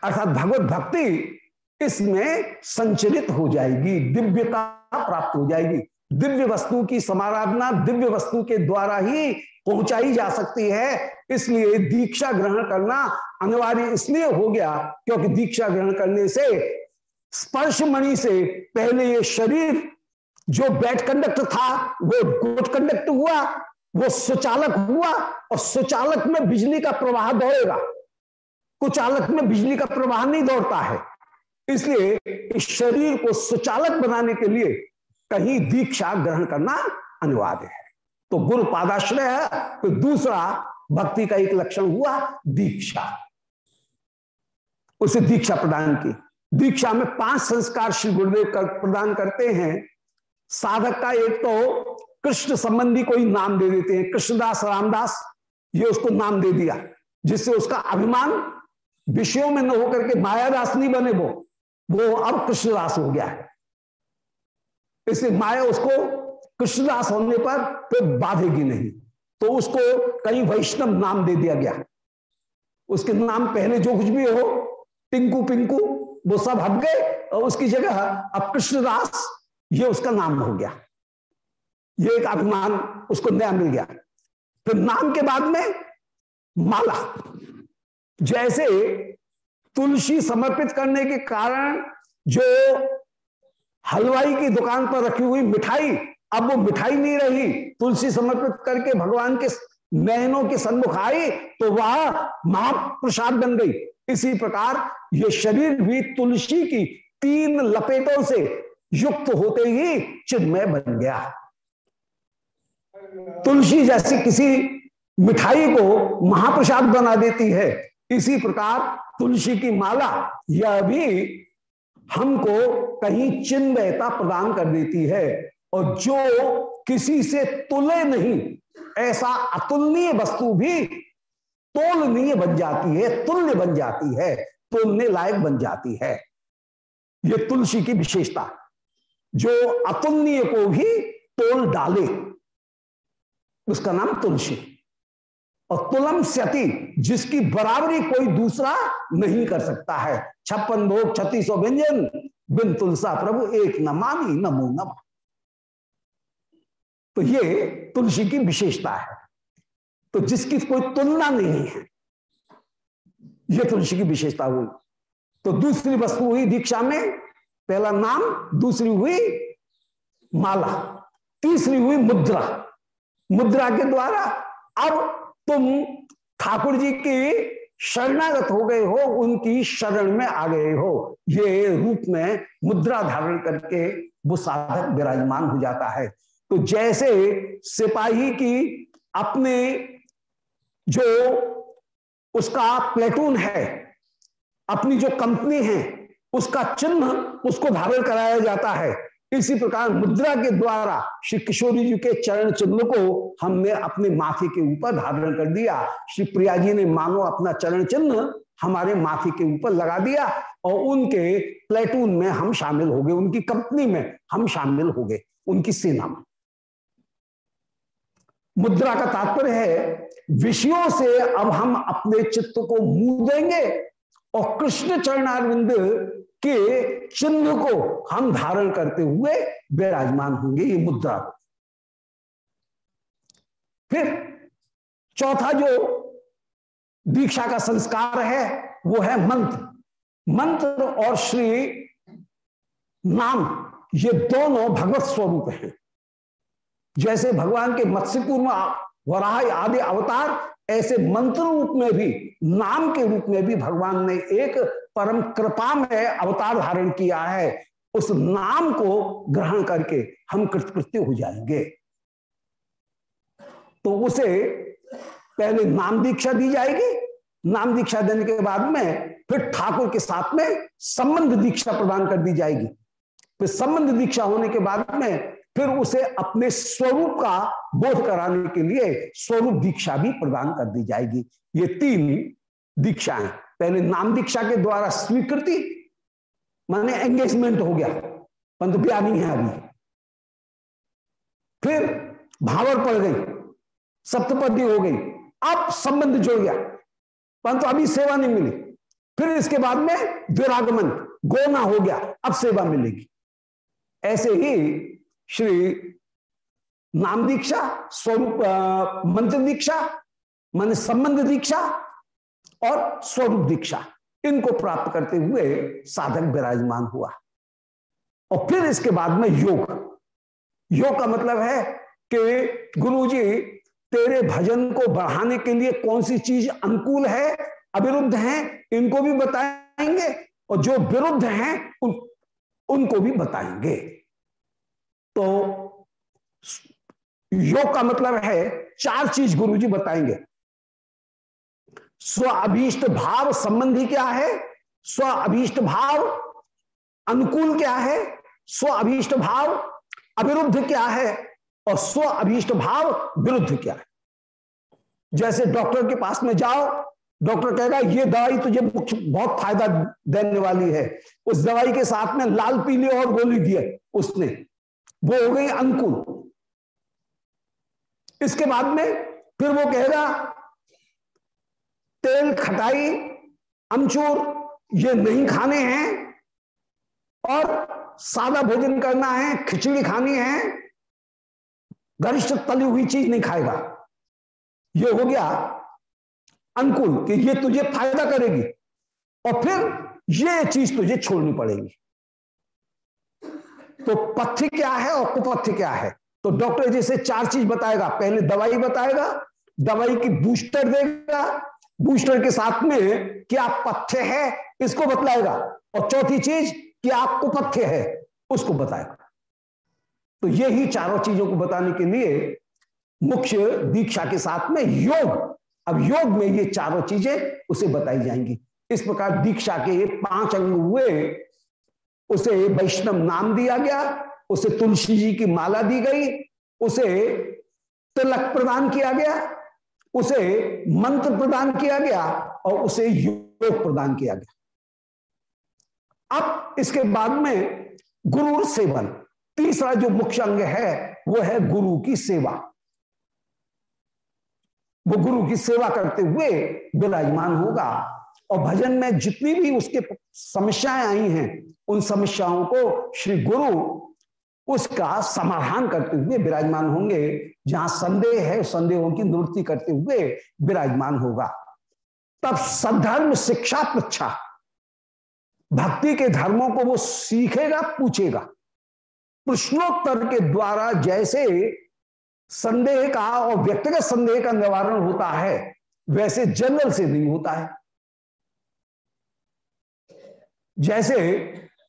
अर्थात भगवत भक्ति इसमें संचरित हो जाएगी, दिव्यता प्राप्त हो जाएगी। दिव्य वस्तु की समाराधना दिव्य वस्तु के द्वारा ही पहुंचाई जा सकती है। इसलिए दीक्षा ग्रहण करना अनिवार्य इसलिए हो गया क्योंकि दीक्षा ग्रहण करने से स्पर्श मणि से पहले ये शरीर जो बैट कंडक्ट था वो गुड कंडक्ट हुआ वो सुचालक हुआ और सुचालक में बिजली का प्रवाह दौड़ेगा। कुचालक में बिजली का प्रवाह नहीं दौड़ता है। इसलिए इस शरीर को सुचालक बनाने के लिए कहीं दीक्षा ग्रहण करना अनिवार्य है। तो गुरु पादाश्रय है तो दूसरा भक्ति का एक लक्षण हुआ दीक्षा। उसे दीक्षा प्रदान की। दीक्षा में पाँच संस्कार श्री गुरुदेव कर, प्रदान करते हैं। साधक का एक तो कृष्ण संबंधी कोई नाम दे देते हैं। कृष्णदास, रामदास, ये उसको नाम दे दिया, जिससे उसका अभिमान विषयों में न होकर के मायादास नहीं बने वो। वो अब कृष्णदास हो गया है। इसलिए माया उसको कृष्णदास होने पर फिर बाधेगी नहीं। तो उसको कहीं वैष्णव नाम दे दिया गया। उसके नाम पहले जो कुछ भी हो, टिंकू पिंकू, वो सब हट गए और उसकी जगह अब कृष्णदास ये उसका नाम हो गया। ये एक अभिमान, उसको नया मिल गया। फिर नाम के बाद में माला। जैसे तुलसी समर्पित करने के कारण जो हलवाई की दुकान पर रखी हुई मिठाई, अब वो मिठाई नहीं रही, तुलसी समर्पित करके भगवान के नयनों के सन्मुख आई तो वह महाप्रसाद बन गई। इसी प्रकार ये शरीर भी तुलसी की तीन लपेटों से युक्त होते ही चिन्मय बन गया। तुलसी जैसी किसी मिठाई को महाप्रसाद बना देती है। इसी प्रकार तुलसी की माला यह भी हमको कहीं चिन्मयता प्रदान कर देती है। और जो किसी से तुले नहीं, ऐसा अतुलनीय वस्तु भी तोलनीय बन जाती है, तुल्य बन जाती है, तोलने लायक बन जाती है। ये तुलसी की विशेषता। जो अतुलनीय को भी तोल डाले। उसका नाम तुलसी। और तुलम सती जिसकी बराबरी कोई दूसरा नहीं कर सकता है। छप्पन भोग, छत्तीस व्यंजन, बिन तुलसा प्रभु, एक न मानी नमो नम तो ये तुलसी की विशेषता है। तो जिसकी कोई तुलना नहीं है, ये तुलसी की विशेषता हुई। तो दूसरी वस्तु हुई दीक्षा में पहला नाम, दूसरी हुई माला, तीसरी हुई मुद्रा। मुद्रा के द्वारा अब तुम ठाकुर जी की शरणागत हो गए हो, उनकी शरण में आ गए हो। ये रूप में मुद्रा धारण करके वो साधक विराजमान हो जाता है। तो जैसे सिपाही की अपने जो उसका प्लेटून है, अपनी जो कंपनी है उसका चिन्ह उसको धारण कराया जाता है। इसी प्रकार मुद्रा के द्वारा श्री किशोरी जी के चरण चिन्ह को हमने अपने माथे के ऊपर धारण कर दिया। श्री प्रिया जी ने मानो अपना चरण चिन्ह हमारे माथे के ऊपर लगा दिया और उनके प्लेटून में हम शामिल हो गए, उनकी कंपनी में हम शामिल हो गए, उनकी सेना में। मुद्रा का तात्पर्य है, विषयों से अब हम अपने चित्त को मुँह देंगे और कृष्ण चरणारविंद के चिन्ह को हम धारण करते हुए विराजमान होंगे ये मुद्रा। फिर चौथा जो दीक्षा का संस्कार है, वो है मंत्र। मंत्र और श्री नाम, ये दोनों भगवत स्वरूप हैं। जैसे भगवान के मत्स्य पूर्व वराह आदि अवतार, ऐसे मंत्र रूप में भी, नाम के रूप में भी भगवान ने एक परम कृपा में अवतार धारण किया है, उस नाम को ग्रहण करके हम कृतकृत्य हो जाएँगे। तो उसे पहले नाम दीक्षा दी जाएगी। नाम दीक्षा देने के बाद में फिर ठाकुर के साथ में संबंध दीक्षा प्रदान कर दी जाएगी। फिर संबंध दीक्षा होने के बाद में फिर उसे अपने स्वरूप का बोध कराने के लिए स्वरूप दीक्षा भी प्रदान कर दी जाएगी। ये तीन दीक्षाएँ। पहले नाम दीक्षा के द्वारा स्वीकृति, माने एंगेजमेंट हो गया। परंतु ब्याह नहीं है अभी। फिर भावर पड़ गई, सप्तपदी हो गई, अब संबंध जुड़ गया। परंतु अभी सेवा नहीं मिली। फिर इसके बाद में विरागमन गोना हो गया, अब सेवा मिलेगी। ऐसे ही श्री नाम दीक्षा, स्वरूप मंत्र दीक्षा, मान संबंध दीक्षा और स्वरूप दीक्षा इनको प्राप्त करते हुए साधक विराजमान हुआ। और फिर इसके बाद में योग। योग का मतलब है कि गुरु जी तेरे भजन को बढ़ाने के लिए कौन सी चीज़ अनुकूल है अविरुद्ध है इनको भी बताएँगे और जो विरुद्ध हैं उन, उनको भी बताएँगे। तो योग का मतलब है चार चीज़ गुरु जी बताएँगे। स्व अभीष्ट भाव संबंधी क्या है? स्व अभीष्ट भाव अनुकूल क्या है? स्व अभीष्ट भाव अविरुद्ध क्या है? और स्व अभीष्ट भाव विरुद्ध क्या है? जैसे डॉक्टर के पास में जाओ, डॉक्टर कहेगा, ये दवाई तुझे बहुत फ़ायदा देने वाली है। उस दवाई के साथ में लाल पीली और गोली दिए उसने। वो हो गई अनुकूल। इसके बाद में फिर वो कहेगा तेल खटाई, अमचूर, ये नहीं खाने हैं। और सादा भोजन करना है, खिचड़ी खानी है, गरिष्ठ तली हुई चीज़ नहीं खाएगा। ये हो गया अनुकूल कि ये तुझे फ़ायदा करेगी और फिर ये चीज़ तुझे छोड़नी पड़ेगी। तो पथ्य क्या है और कुपथ्य क्या है? तो डॉक्टर जैसे चार चीज़ बताएगा। पहले दवाई बताएगा, दवाई की बूस्टर देगा बूस्टर के साथ में क्या पथ्य है, इसको बतलाएगा। और चौथी चीज़ क्या कुपथ्य है, उसको बताएगा। तो यही चारों चीज़ों को बताने के लिए मुख्य दीक्षा के साथ में योग, अब योग में ये चारों चीज़ें उसे बताई जाएँगी। इस प्रकार दीक्षा के पाँच अंग हुए, उसे वैष्णव नाम दिया गया, उसे तुलसी जी की माला दी गई, उसे तिलक प्रदान किया गया उसे मंत्र प्रदान किया गया और उसे योग प्रदान किया गया। अब इसके बाद में गुरु सेवन, तीसरा जो मुख्य अंग है, वो है गुरु की सेवा। वो गुरु की सेवा करते हुए विराजमान होगा और भजन में जितनी भी उसके समस्याएँ आई हैं, उन समस्याओं को श्री गुरु उसका समाधान करते हुए विराजमान होंगे। जहाँ संदेह है संदेहों की निवृत्ति करते हुए विराजमान होगा। तब सद्धर्म शिक्षा पृच्छा। भक्ति के धर्मों को वो सीखेगा, पूछेगा। प्रश्नोत्तर के द्वारा जैसे संदेह का और व्यक्तिगत संदेह का निवारण होता है, वैसे जनरल से नहीं होता है। जैसे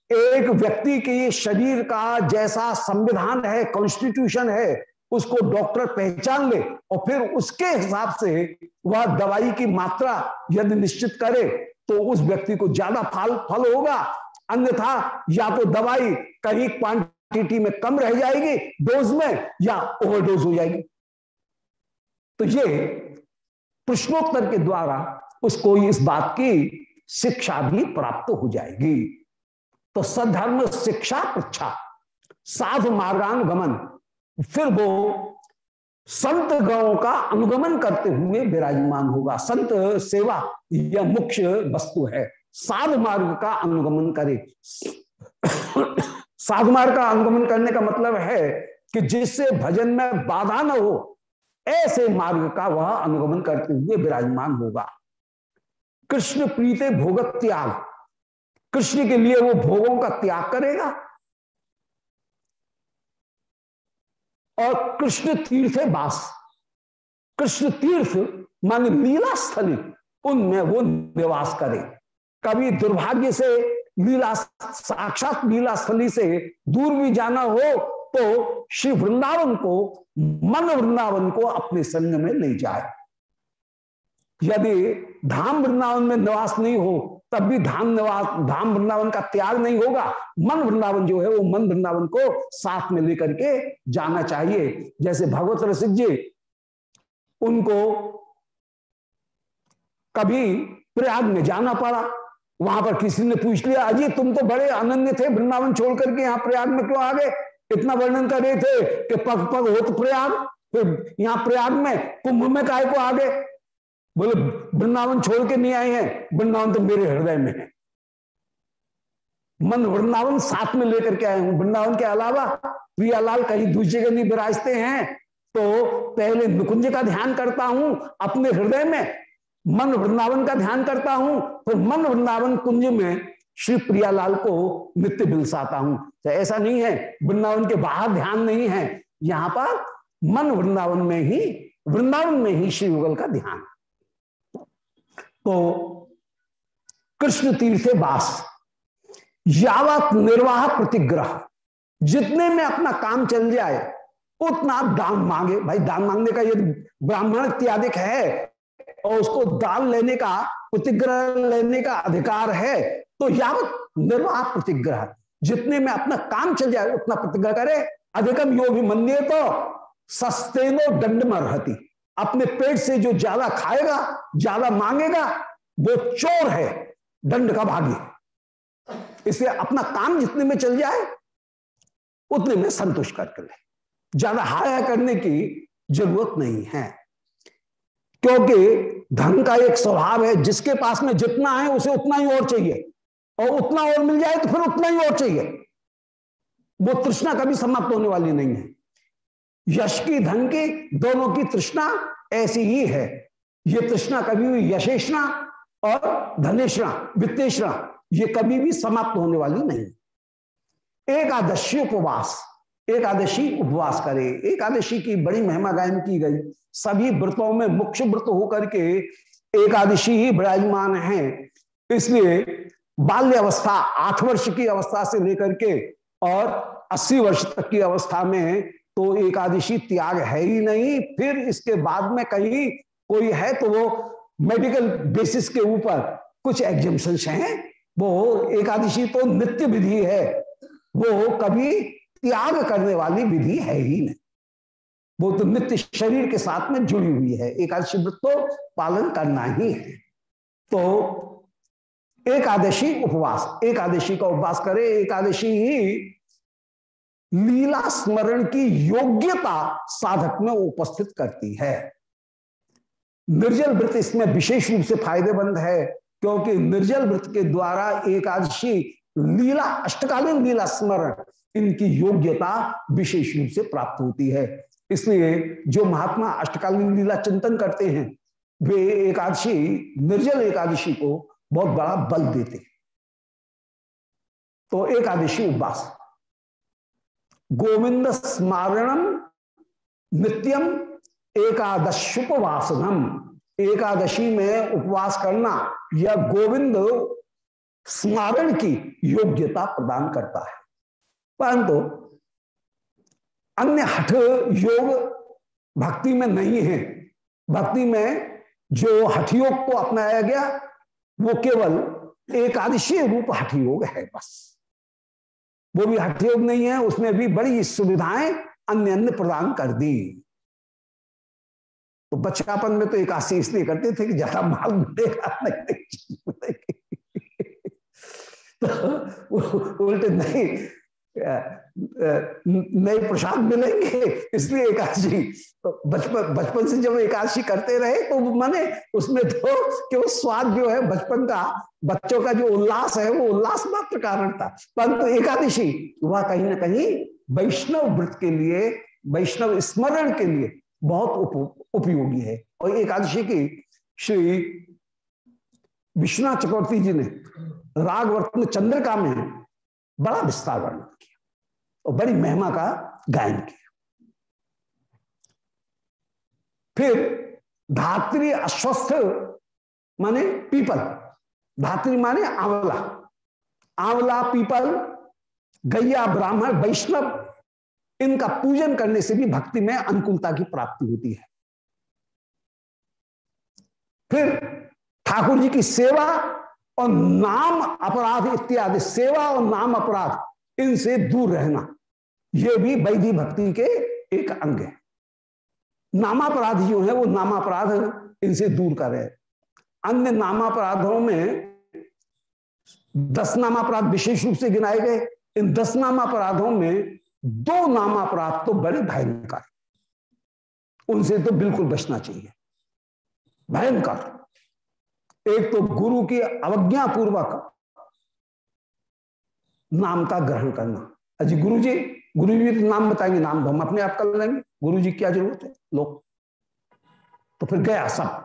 एक व्यक्ति के शरीर का जैसा संविधान है कॉन्स्टिट्यूशन है, उसको डॉक्टर पहचान ले और फिर उसके हिसाब से वह दवाई की मात्रा यदि निश्चित करे तो उस व्यक्ति को ज़्यादा फल फल होगा। अन्यथा या तो दवाई कहीं क्वांटिटी में कम रह जाएगी डोज में या ओवरडोज हो जाएगी। तो ये प्रश्नोत्तर के द्वारा उसको इस बात की शिक्षा भी प्राप्त हो जाएगी। तो सधर्म शिक्षा पृछा साधु मार्गानुगमन फिर वो संत गणों का अनुगमन करते हुए विराजमान होगा। संत सेवा, यह मुख्य वस्तु है। साधु मार्ग का अनुगमन करे। साधु मार्ग का अनुगमन करने का मतलब है कि जिससे भजन में बाधा न हो, ऐसे मार्ग का वह अनुगमन करते हुए विराजमान होगा। कृष्ण प्रीते भोगत त्याग कृष्ण के लिए वो भोगों का त्याग करेगा। और कृष्ण तीर्थ बास। कृष्ण तीर्थ मान लीला स्थली उनमें वो निवास करे। कभी दुर्भाग्य से लीला साक्षात लीला स्थली से दूर भी जाना हो तो श्री वृंदावन को, मन वृंदावन को अपने संग में ले जाए। यदि धाम वृंदावन में निवास नहीं हो तब भी धाम निवास, धाम वृंदावन का त्याग नहीं होगा। मन वृंदावन जो है, वो मन वृंदावन को साथ में लेकर के जाना चाहिए। जैसे भगवत रसिक जी, उनको कभी प्रयाग में जाना पड़ा। वहाँ पर किसी ने पूछ लिया, अजी, तुम तो बड़े अनन्य थे, वृंदावन छोड़ करके यहाँ प्रयाग में क्यों आ गए? इतना वर्णन कर रहे थे कि पग पग हो तो प्रयाग, फिर यहाँ प्रयाग में कुंभ में काय को आ गए? बोले, वृंदावन छोड़ के नहीं आए हैं? वृंदावन तो मेरे हृदय में है। मन वृंदावन साथ में लेकर के आए हूँ। वृंदावन के अलावा प्रियालाल कहीं दूसरी जगह नहीं विराजते हैं। तो पहले निकुंज का ध्यान करता हूँ अपने हृदय में, मन वृंदावन का ध्यान करता हूँ तो मन वृंदावन कुंज में श्री प्रियालाल को नित्य बिलसाता हूँ। तो ऐसा नहीं है, वृंदावन के बाहर ध्यान नहीं है। यहाँ पर मन वृंदावन में ही, वृंदावन में ही श्री युगल का ध्यान। तो कृष्ण तीर्थ बास, यावत निर्वाह प्रतिग्रह। जितने में अपना काम चल जाए, उतना दान मांगे। भाई दान मांगने का यदि ब्राह्मण इत्यादि है, और उसको दान लेने का, प्रतिग्रह लेने का अधिकार है तो यावत निर्वाह प्रतिग्रह। जितने में अपना काम चल जाए, उतना प्रतिग्रह करे। अधिकम यो भी मंदिर तो सस्ते दंड में रहती अपने पेट से जो ज़्यादा खाएगा, ज़्यादा मांगेगा, वो चोर है, दंड का भागी। इसलिए अपना काम जितने में चल जाए, उतने में संतुष्ट करके ले। ज़्यादा हाया करने की ज़रूरत नहीं है। क्योंकि धन का एक स्वभाव है, जिसके पास में जितना है, उसे उतना ही और चाहिए। और उतना और मिल जाए तो फिर उतना ही और चाहिए। वो तृष्णा कभी समाप्त होने वाली नहीं है। यश की धन की दोनों की तृष्णा ऐसी ही है। ये तृष्णा कभी भी यशेषणा और धनेश्णा वित्तेषणा, ये कभी भी समाप्त होने वाली नहीं। एकादशी उपवास एकादशी उपवास करे। एकादशी की बड़ी महिमा गायन की गई। सभी व्रतों में मुख्य व्रत होकर के एकादशी ही विराजमान है। इसलिए बाल्य अवस्था आठ वर्ष की अवस्था से लेकर के और अस्सी वर्ष तक की अवस्था में तो एकादशी त्याग है ही नहीं, फिर इसके बाद में कहीं कोई है तो वो मेडिकल बेसिस के ऊपर कुछ एग्जामेशन हैं? वो एकादशी तो नित्य विधि है, वो कभी त्याग करने वाली विधि है ही नहीं। वो तो नित्य शरीर के साथ में जुड़ी हुई है, एकादशी व्रत तो पालन करना ही है। तो एकादशी उपवास, एकादशी का उपवास करे, एकादशी ही लीला स्मरण की योग्यता साधक में उपस्थित करती है। निर्जल व्रत इसमें विशेष रूप से फ़ायदेमंद है, क्योंकि निर्जल व्रत के द्वारा एकादशी, लीला, अष्टकालीन लीला स्मरण, इनकी योग्यता विशेष रूप से प्राप्त होती है। इसलिए जो महात्मा अष्टकालीन लीला चिंतन करते हैं, वे एकादशी, निर्जल एकादशी को बहुत बड़ा बल देते तो एकादशी उपवास गोविंद स्मारणम नित्यम एकादशुपवासनम एकादशी में उपवास करना, यह गोविंद स्मारण की योग्यता प्रदान करता है। परंतु अन्य हठ योग भक्ति में नहीं है। भक्ति में जो हठ योग को अपनाया गया, वो केवल एकादशी रूप हठ योग है बस। वो भी हठ योग नहीं है, उसने भी बड़ी सुविधाएँ अन्य अन्य प्रदान कर दी। तो बच्चापन में तो एक आशी इसलिए करते थे कि ज़्यादा माल मिलेगा नहीं। तो उल्टे नहीं नए प्रसाद मिलेंगे। इसलिए एकादशी तो बचपन बचपन से जब एकादशी करते रहे तो माने उसमें तो केवल स्वाद जो है बचपन का बच्चों का जो उल्लास है वो उल्लास मात्र कारण था। परंतु तो एकादशी वह कहीं ना कहीं वैष्णव व्रत के लिए वैष्णव स्मरण के लिए बहुत उप, उपयोगी है। और एकादशी की श्री विश्वनाथ चक्रवर्ती जी ने रागवर्तन चंद्रिका में बड़ा विस्तार वर्णन किया और बड़ी महिमा का गायन किया। फिर धात्री अस्वस्थ माने पीपल, धात्री माने आंवला। आंवला, पीपल, गैया, ब्राह्मण, वैष्णव, इनका पूजन करने से भी भक्ति में अनुकूलता की प्राप्ति होती है। फिर ठाकुर जी की सेवा और नाम अपराध इत्यादि, सेवा और नाम अपराध, इनसे दूर रहना यह भी वैधि भक्ति के एक अंग है। नामापराध जो है, वो नामापराध इनसे दूर करे अन्य नामापराधों में दस नामापराध विशेष रूप से गिनाए गए। इन दस नामापराधों में दो नामापराध तो बड़े भयंकर उनसे तो बिल्कुल बचना चाहिए। भयंकर। एक तो गुरु की अवज्ञा पूर्वक नाम का ग्रहण करना। अजी गुरु जी गुरु जी तो नाम बताएँगे, नाम तो हम अपने आप कर लेंगे। गुरु जी क्या ज़रूरत है? लोग तो फिर गया सब।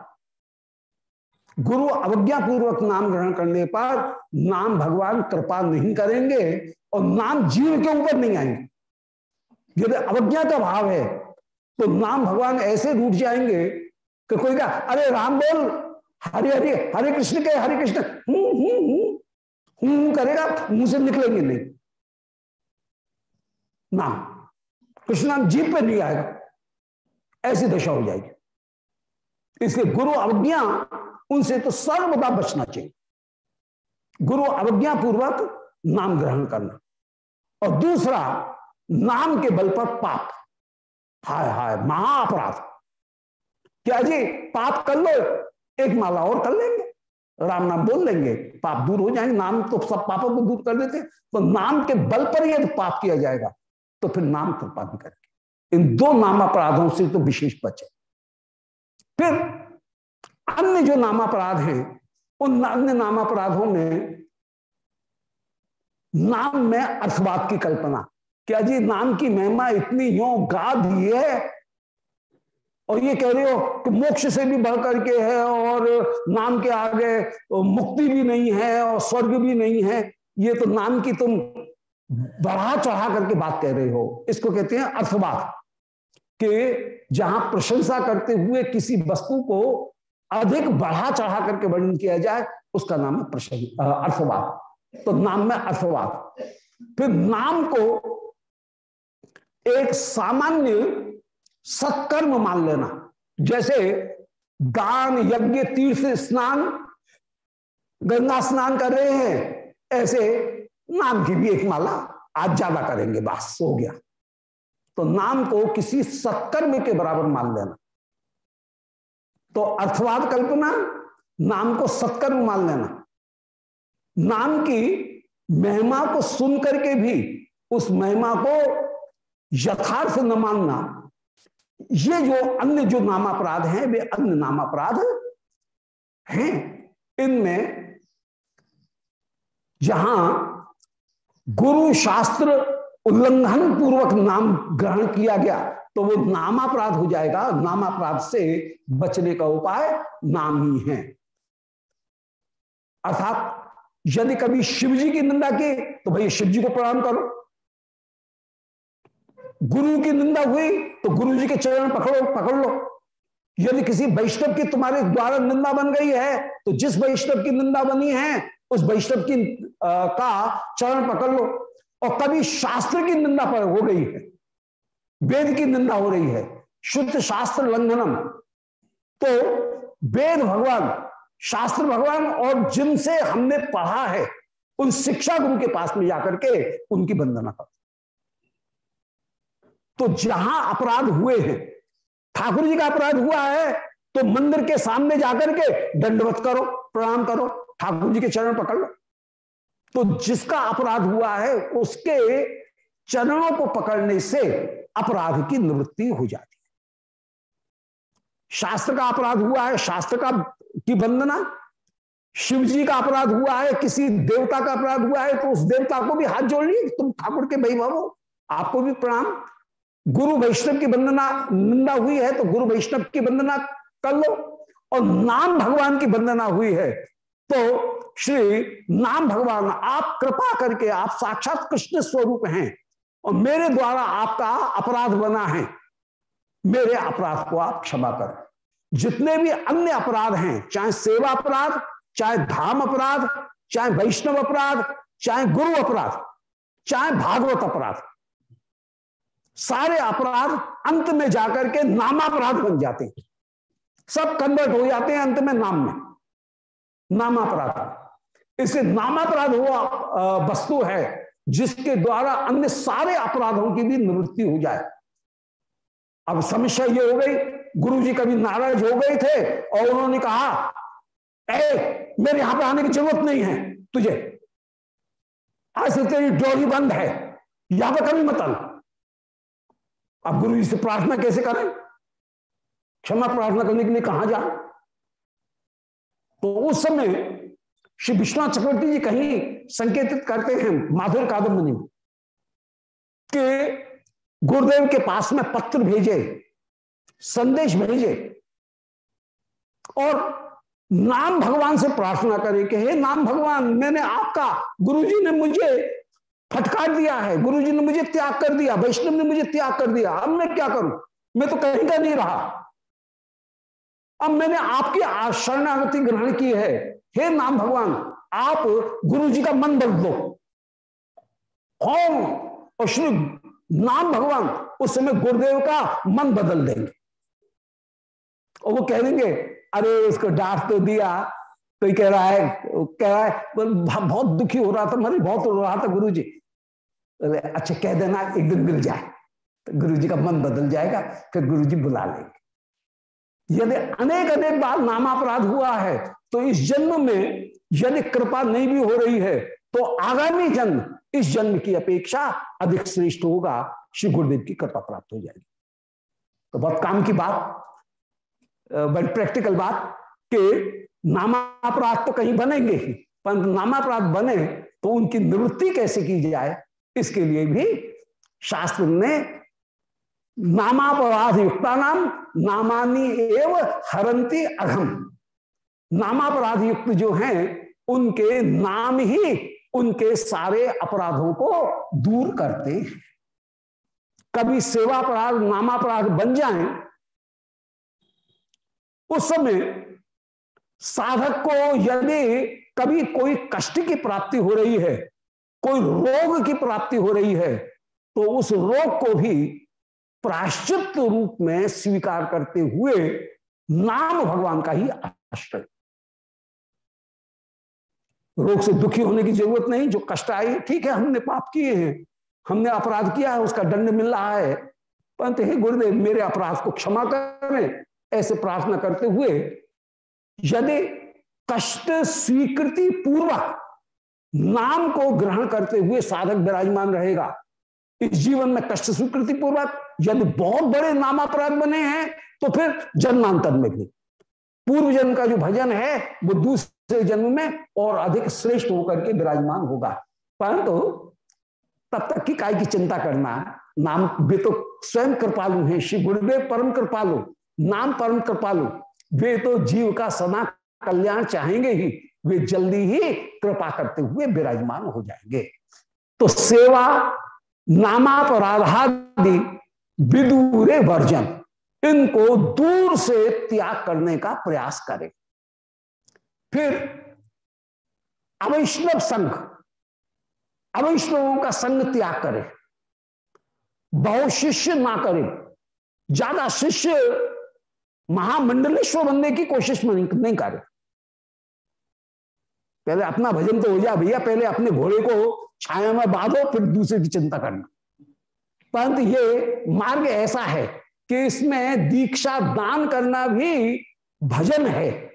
गुरु अवज्ञा पूर्वक नाम ग्रहण करने पर नाम भगवान कृपा नहीं करेंगे और नाम जीव के ऊपर नहीं आएँगे। यदि अवज्ञा का भाव है तो नाम भगवान ऐसे रूट जाएँगे कि कोई क्या अरे राम बोल हरे हरे हरे कृष्ण के, हरे कृष्ण। हूँ हूँ हूँ। हूँ करेगा, मुँह से निकलेंगे नहीं। ना, कृष्ण नाम जीप पे नहीं आएगा। ऐसी दशा हो जाएगी। इसलिए गुरु अवज्ञा, उनसे तो सर्वदा बचना चाहिए। गुरु अवज्ञा पूर्वक नाम ग्रहण करना। और दूसरा, नाम के बल पर पाप। हाय हाय, महाअपराध। क्या जी, पाप कर लो एक माला और कर लेंगे। राम नाम बोल लेंगे, पाप दूर हो जाएँगे। नाम तो सब पापों को दूर कर देते। तो नाम के बल पर यदि पाप किया जाएगा तो फिर नाम कृपा भी करेंगे। इन दो नाम अपराधों से तो विशेष बचे। फिर अन्य जो नाम अपराध हैं, उन अन्य नाम अपराधों में नाम में अर्थवाद की कल्पना। क्या जी, नाम की महिमा इतनी यो गा दी है और ये कह रहे हो कि मोक्ष से भी बढ़ करके है और नाम के आगे मुक्ति भी नहीं है और स्वर्ग भी नहीं है। ये तो नाम की तुम बढ़ा चढ़ा करके बात कह रहे हो। इसको कहते हैं अर्थवाद, कि जहाँ प्रशंसा करते हुए किसी वस्तु को अधिक बढ़ा चढ़ा करके वर्णन किया जाए, उसका नाम है प्रशंसा अर्थवाद। तो नाम में अर्थवाद। फिर नाम को एक सामान्य सत्कर्म मान लेना। जैसे दान, यज्ञ, तीर्थ, स्नान, गंगा स्नान कर रहे हैं, ऐसे नाम की भी एक माला आज ज़्यादा करेंगे, बस, हो गया। तो नाम को किसी सत्कर्म के बराबर मान लेना। तो अर्थवाद कल्पना, नाम को सत्कर्म मान लेना। नाम की महिमा को सुन करके भी, उस महिमा को यथार्थ न मानना ये जो अन्य जो नामापराध हैं, वे अन्य नामापराध हैं। इनमें जहाँ गुरु शास्त्र उल्लंघन पूर्वक नाम ग्रहण किया गया तो वो नामापराध हो जाएगा। नामापराध से बचने का उपाय नाम ही है। अर्थात यदि कभी शिव जी की निंदा की तो भाई शिव जी को प्रणाम करो। गुरु की निंदा हुई तो गुरु जी के चरण पकड़ो पकड़ लो। यदि किसी वैष्णव की तुम्हारे द्वारा निंदा बन गई है तो जिस वैष्णव की निंदा बनी है उस वैष्णव की आ, का चरण पकड़ लो। और कभी शास्त्र की निंदा पर हो गई है वेद की निंदा हो रही है शुद्ध शास्त्र लंघनम। तो वेद भगवान शास्त्र भगवान और जिनसे हमने पढ़ा है उन शिक्षा गुरु के पास में जाकर के उनकी वंदना करो। तो जहाँ अपराध हुए हैं, ठाकुर जी का अपराध हुआ है तो मंदिर के सामने जाकर के दंडवत करो, प्रणाम करो, ठाकुर जी के चरण पकड़ लो। तो जिसका अपराध हुआ है, उसके चरणों को पकड़ने से अपराध की निवृत्ति हो जाती है। शास्त्र का अपराध हुआ है, शास्त्र का की वंदना, शिव जी का अपराध हुआ है, किसी देवता का अपराध हुआ है तो उस देवता को भी हाथ जोड़ ली तुम ठाकुर के भाई हो, आपको भी प्रणाम। गुरु वैष्णव की वंदना निंदा हुई है तो गुरु वैष्णव की वंदना कर लो। और नाम भगवान की वंदना हुई है तो श्री नाम भगवान, आप कृपा करके, आप साक्षात कृष्ण स्वरूप हैं, और मेरे द्वारा आपका अपराध बना है। मेरे अपराध को आप क्षमा करें। जितने भी अन्य अपराध हैं, चाहे सेवा अपराध, चाहे धाम अपराध, चाहे वैष्णव अपराध, चाहे गुरु अपराध, चाहे भागवत अपराध सारे अपराध अंत में जाकर के नामापराध बन जाते हैं। सब कन्वर्ट हो जाते हैं अंत में नाम में। नामापराध। इसे नामापराध हुआ वस्तु है, जिसके द्वारा अन्य सारे अपराधों की भी निवृत्ति हो जाए। अब समस्या ये हो गई गुरु जी कभी नाराज़ हो गए थे और उन्होंने कहा, ए, मेरे यहाँ पर आने की ज़रूरत नहीं है तुझे। आज से तेरी डोरी बंद है। यहाँ पर कभी मत आना। अब गुरु जी से प्रार्थना कैसे करें? क्षमा प्रार्थना करने के लिए कहा जाए? तो उस समय श्री विश्वनाथ चक्रवर्ती जी कहीं संकेतित करते हैं माधुर कादम्बनी कि गुरुदेव के पास में पत्र भेजे, संदेश भेजे और नाम भगवान से प्रार्थना करें कि, हे नाम भगवान, मैंने आपका, गुरुजी ने मुझे फटकार दिया है। गुरु जी ने मुझे त्याग कर दिया, वैष्णव ने मुझे त्याग कर दिया। अब मैं क्या करूँ? मैं तो कहीं का नहीं रहा। अब मैंने आपकी शरणागति ग्रहण की है। हे नाम भगवान, आप गुरु जी का मन बदल दो। ओम और नाम भगवान, उस समय गुरुदेव का मन बदल देंगे। और वो कह देंगे, अरे उसको डांट तो दिया। कोई कह रहा है, कह रहा है, बहुत दुखी हो रहा था, मरे, बहुत रो रहा था गुरु जी अच्छा कह देना, एक दिन मिल जाए। तो गुरु जी का मन बदल जाएगा, फिर गुरु जी बुला लेंगे। यदि अनेक अनेक बार नामापराध हुआ है तो इस जन्म में यदि कृपा नहीं भी हो रही है तो आगामी जन्म, इस जन्म की अपेक्षा अधिक श्रेष्ठ होगा, श्री गुरुदेव की कृपा प्राप्त हो जाएगी। तो बहुत काम की बात बड़ी प्रैक्टिकल बात कि नामापराध तो कहीं बनेंगे ही पर नामापराध बने तो उनकी निवृत्ति कैसे की जाए इसके लिए भी शास्त्र ने नामापराध युक्ता नाम नामानी एव हरंती अघम। नामापराध युक्त जो हैं, उनके नाम ही उनके सारे अपराधों को दूर करते हैं। कभी सेवा अपराध नामापराध बन जाएँ, उस समय साधक को यदि कभी कोई कष्ट की प्राप्ति हो रही है कोई रोग की प्राप्ति हो रही है तो उस रोग को भी प्राश्चित रूप में स्वीकार करते हुए नाम भगवान का ही आश्रय। रोग से दुखी होने की ज़रूरत नहीं, जो कष्ट आई, ठीक है, हमने पाप किए हैं, हमने अपराध किया है, उसका दंड मिल रहा है। परंतु हे गुरुदेव, मेरे अपराध को क्षमा करें, ऐसे प्रार्थना करते हुए, यदि कष्ट स्वीकृति पूर्वक नाम को ग्रहण करते हुए साधक विराजमान रहेगा। इस जीवन में कष्ट स्वीकृति पूर्वक यदि बहुत बड़े नाम अपराध बने हैं तो फिर जन्मांतर में भी। पूर्व जन्म का जो भजन है, वो दूसरे जन्म में और अधिक श्रेष्ठ होकर के विराजमान होगा। परंतु तब तक की काय की चिंता करना, नाम वे तो स्वयं कृपालु हैं, श्री गुरुदेव परम कृपालु, नाम परम कृपालु, वे तो जीव का सदा कल्याण चाहेंगे ही। वे जल्दी ही कृपा करते हुए विराजमान हो जाएँगे। तो सेवा नामापराधादि विदूरे वर्जन इनको दूर से त्याग करने का प्रयास करें। फिर अवैष्णव संघ अवैष्णवों का संग त्याग करे। बहु शिष्य ना करे। ज़्यादा शिष्य महामंडलेश्वर बनने की कोशिश नहीं, करे। पहले अपना भजन तो हो जाए भैया पहले अपने घोड़े को छाया में बांधो, फिर दूसरे की चिंता करना। परंतु ये मार्ग ऐसा है कि इसमें दीक्षा दान करना भी भजन है।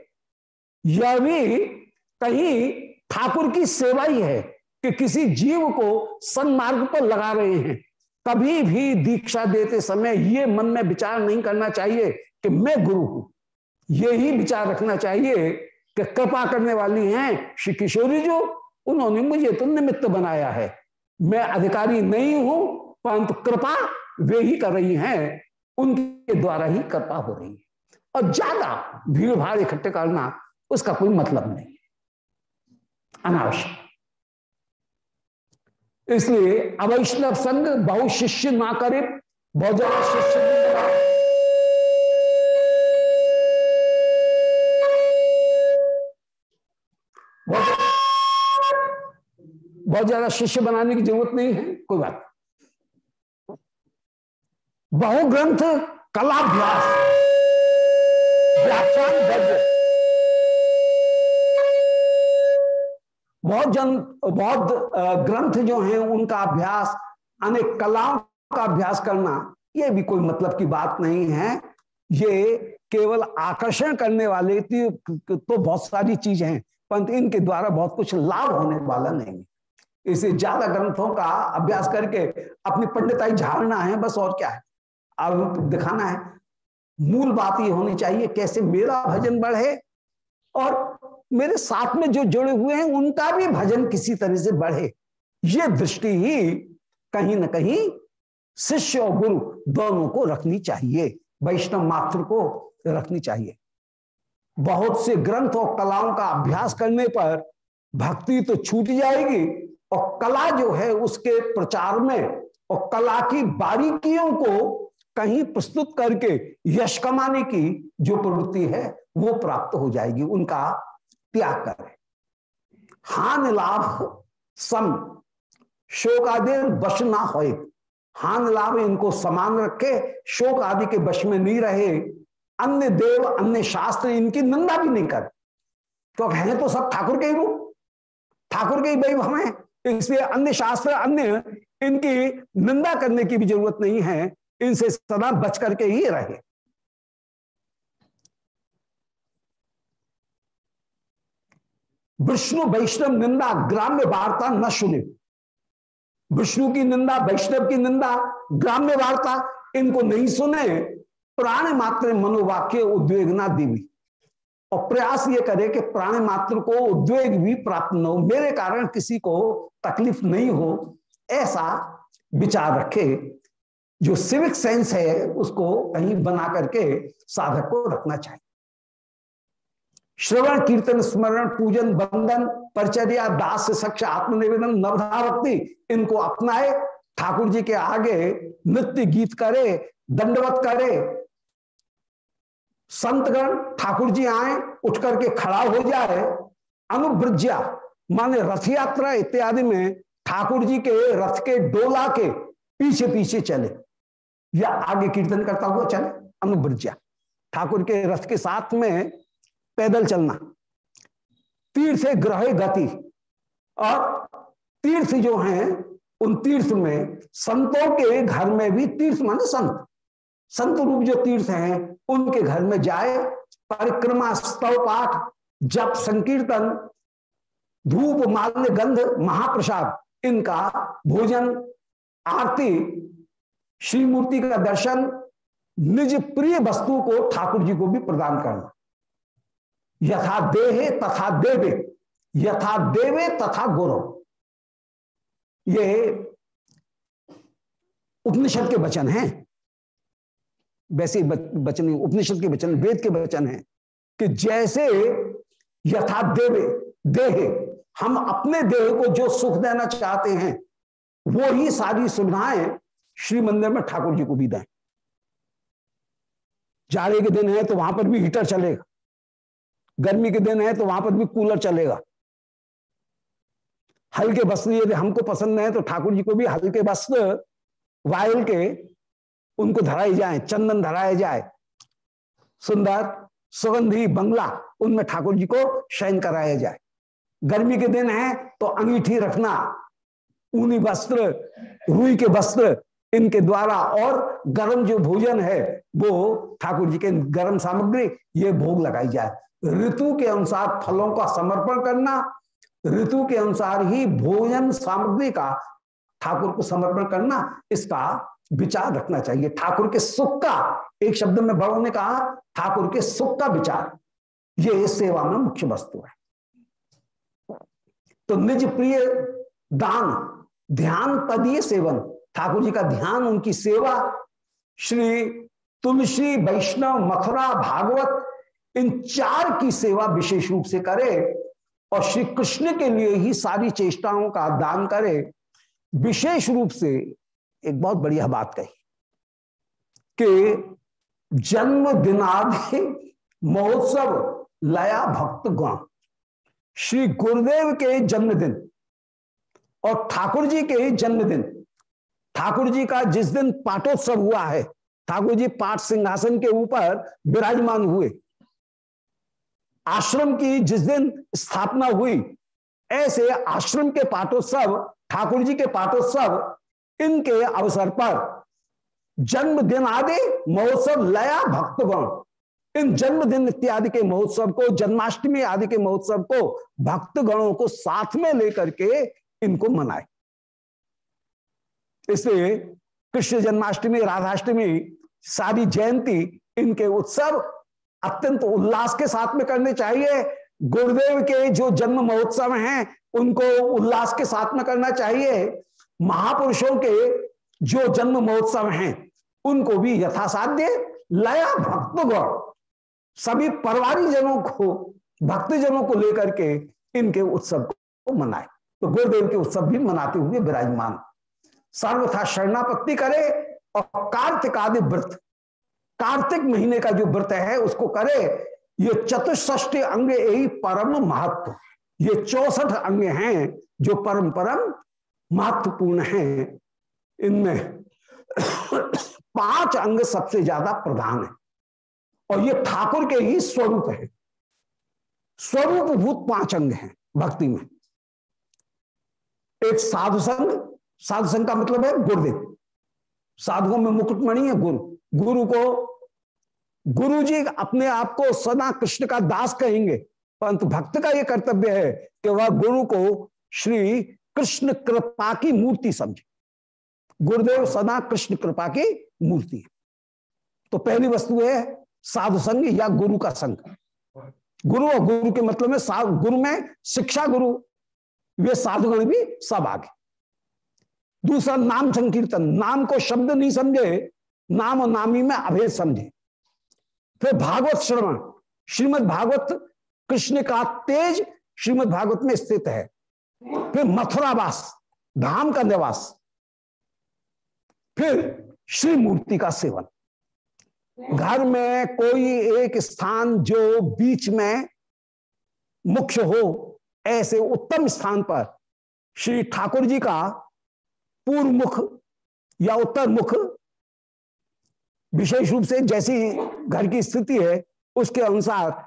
यह भी कहीं ठाकुर की सेवा ही है कि किसी जीव को सन्मार्ग पर लगा रहे हैं। कभी भी दीक्षा देते समय ये मन में विचार नहीं करना चाहिए कि मैं गुरु हूँ। ये ही विचार रखना चाहिए कि कृपा करने वाली हैं श्री किशोरी जो, उन्होंने मुझे तो निमित्त बनाया है। मैं अधिकारी नहीं हूँ, परंतु कृपा वे ही कर रही हैं, उनके द्वारा ही कृपा हो रही है। और ज़्यादा भीड़ भाड़ इकट्ठे करना उसका कोई मतलब नहीं। अनावश्यक। इसलिए अवैष्णव संग बहु शिष्य ना करे बहुत ज़्यादा शिष्य बहुत ज़्यादा शिष्य बनाने की ज़रूरत नहीं है, कोई बात बहु ग्रंथ कलाभ्यास। व्याख्यान बहुत जन, बहुत ग्रंथ जो हैं, उनका अभ्यास, अनेक कलाओं का अभ्यास करना, ये भी कोई मतलब की बात नहीं है। ये केवल आकर्षण करने वाले तो बहुत सारी चीज़ें हैं, परंतु इनके द्वारा बहुत कुछ लाभ होने वाला नहीं इसे ज़्यादा ग्रंथों का अभ्यास करके अपनी पंडिताई झाड़ना है, बस और क्या है? अब दिखाना है। मूल बात ये होनी चाहिए, कैसे मेरा भजन बढ़े और मेरे साथ में जो जुड़े हुए हैं, उनका भी भजन किसी तरह से बढ़े। ये दृष्टि ही कहीं ना कहीं शिष्य और गुरु दोनों को रखनी चाहिए, वैष्णव मात्र को रखनी चाहिए। बहुत से ग्रंथ और कलाओं का अभ्यास करने पर भक्ति तो छूट जाएगी और कला जो है उसके प्रचार में और कला की बारीकियों को कहीं प्रस्तुत करके यश कमाने की जो प्रवृत्ति है, वो प्राप्त हो जाएगी, उनका त्याग करें। हान लाभ सम। शोक आदि वश ना हो हान लाभ इनको समान रखे, शोक आदि के वश में नहीं रहे। अन्य देव, अन्य शास्त्र इनकी निंदा भी नहीं करे। तो हैं तो सब ठाकुर के ही रूप। ठाकुर के ही वैभव हैं। इसलिए अन्य शास्त्र, अन्य इनकी निंदा करने की भी ज़रूरत नहीं है, इनसे सदा बच करके ही रहे। विष्णु वैष्णव निंदा, ग्राम्य वार्ता न सुने। विष्णु की निंदा, वैष्णव की निंदा, ग्राम्य वार्ता इनको नहीं सुने, प्राण मात्र मनोवाक्य उद्वेगना देवी। और प्रयास ये करे कि प्राण मात्र को उद्वेग भी प्राप्त न हो, मेरे कारण किसी को तकलीफ़ नहीं हो, ऐसा विचार रखे। जो सिविक सेंस है, उसको कहीं बना करके साधक को रखना चाहिए। श्रवण, कीर्तन, स्मरण, पूजन, बंधन, परिचर्या, दास सक्ष आत्मनिवेदन नवधा भक्ति इनको अपनाए। ठाकुर जी के आगे नृत्य गीत करे, दंडवत करे संतगण ठाकुर जी आए, उठ करके खड़ा हो जाए अनुब्रज्या माने रथ यात्रा इत्यादि में ठाकुर जी के रथ के डोला के पीछे पीछे चले, या आगे कीर्तन करता हुआ चले अनुब्रज्या ठाकुर के रथ के साथ में पैदल चलना, तीर्थ ग्रह गति, और तीर्थ जो हैं, उन तीर्थ में संतों के घर में भी तीर्थ माने संत। संत रूप जो तीर्थ हैं उनके घर में जाए परिक्रमा स्तव पाठ जप, संकीर्तन, धूप माल्य गंध, महाप्रसाद, इनका भोजन, आरती श्री मूर्ति का दर्शन, निज प्रिय वस्तु को ठाकुर जी को भी प्रदान करना। यथा देहे तथा देवे, यथा देवे तथा गौरव ये उपनिषद के वचन हैं। वैसे वचन उपनिषद के वचन, वेद के वचन है कि जैसे यथा देवे, देहे, हम अपने देह को जो सुख देना चाहते हैं वो ही सारी सुविधाएँ श्री मंदिर में ठाकुर जी को भी दें। जाड़े के दिन है तो वहाँ पर भी हीटर चलेगा। गर्मी के दिन है तो वहाँ पर भी कूलर चलेगा। हल्के वस्त्र यदि हमको पसंद है तो ठाकुर जी को भी हल्के वस्त्र वायल के उनको धराई जाए, चंदन धराए जाए। सुंदर, सुगंधी बंगला उनमें ठाकुर जी को शयन कराया जाए। गर्मी के दिन है तो अंगीठी रखना, ऊनी वस्त्र, रुई के वस्त्र इनके द्वारा, और गर्म जो भोजन है, वो ठाकुर जी के गर्म सामग्री, ये भोग लगाई जाए। ऋतु के अनुसार फलों का समर्पण करना, ऋतु के अनुसार ही भोजन सामग्री का ठाकुर को समर्पण करना, इसका विचार रखना चाहिए। ठाकुर के सुख का, एक शब्द में भगवान ने कहा, ठाकुर के सुख का विचार। ये इस सेवा में मुख्य वस्तु है। तो निज प्रिय दान, ध्यान पदीय सेवन। ठाकुर जी का ध्यान, उनकी सेवा, श्री तुलसी, वैष्णव, मथुरा, भागवत, इन चार की सेवा विशेष रूप से करे और श्री कृष्ण के लिए ही सारी चेष्टाओं का दान करे। विशेष रूप से एक बहुत बढ़िया बात कही कि जन्म दिनादि महोत्सव लया भक्त गण। श्री गुरुदेव के जन्मदिन और ठाकुर जी के जन्मदिन। ठाकुर जी का जिस दिन पाठोत्सव हुआ है, ठाकुर जी पाठ सिंहासन के ऊपर विराजमान हुए। आश्रम की जिस दिन स्थापना हुई, ऐसे आश्रम के पाठोत्सव ठाकुर जी के पाठोत्सव इनके अवसर पर जन्मदिन आदि महोत्सव लया भक्तगण। इन जन्मदिन इत्यादि के महोत्सव को, जन्माष्टमी आदि के महोत्सव को भक्तगणों को साथ में लेकर के इनको मनाए। इसलिए कृष्ण जन्माष्टमी, राधाष्टमी, सारी जयंती इनके उत्सव अत्यंत उल्लास के साथ में करने चाहिए। गुरुदेव के जो जन्म महोत्सव हैं, उनको उल्लास के साथ में करना चाहिए। महापुरुषों के जो जन्म महोत्सव हैं, उनको भी यथासाध्य लया भक्तगण, सभी परिवारी जनों को, भक्तजनों को लेकर के इनके उत्सव को मनाए। तो गुरुदेव के उत्सव भी मनाते हुए विराजमान। सर्वथा शरणापत्ति करे और कार्तिक आदि व्रत, कार्तिक महीने का जो व्रत है, उसको करे। ये चतुष्टी अंग यही परम महत्व। ये चौसठ अंग हैं, जो परम परम महत्वपूर्ण हैं। इनमें पाँच अंग सबसे ज़्यादा प्रधान है। और ये ठाकुर के ही स्वरूप है। स्वरूप भूत पाँच अंग हैं भक्ति में। एक साधु संघ साधु संघ का मतलब है गुरुदेव। साधुओं में मुकुटमणि है गुरु। गुरु को गुरु जी अपने आप को सदा कृष्ण का दास कहेंगे, परंतु भक्त का यह कर्तव्य है कि वह गुरु को श्री कृष्ण कृपा की मूर्ति समझे। गुरुदेव सदा कृष्ण कृपा की मूर्ति है। तो पहली वस्तु है साधु संघ या गुरु का संघ गुरु और गुरु के मतलब में साधु, गुरु में शिक्षा गुरु, वे साधुगण भी सब आगे। दूसरा नाम संकीर्तन, नाम को शब्द नहीं समझे, नाम और नामी में अभेद समझे। फिर भागवत श्रवण, श्रीमद भागवत, कृष्ण का तेज श्रीमद भागवत में स्थित है। फिर मथुरावास, धाम का निवास। फिर श्री मूर्ति का सेवन। घर में कोई एक स्थान जो बीच में मुख्य हो, ऐसे उत्तम स्थान पर श्री ठाकुर जी का पूर्व मुख या उत्तर मुख विशेष रूप से जैसी घर की स्थिति है, उसके अनुसार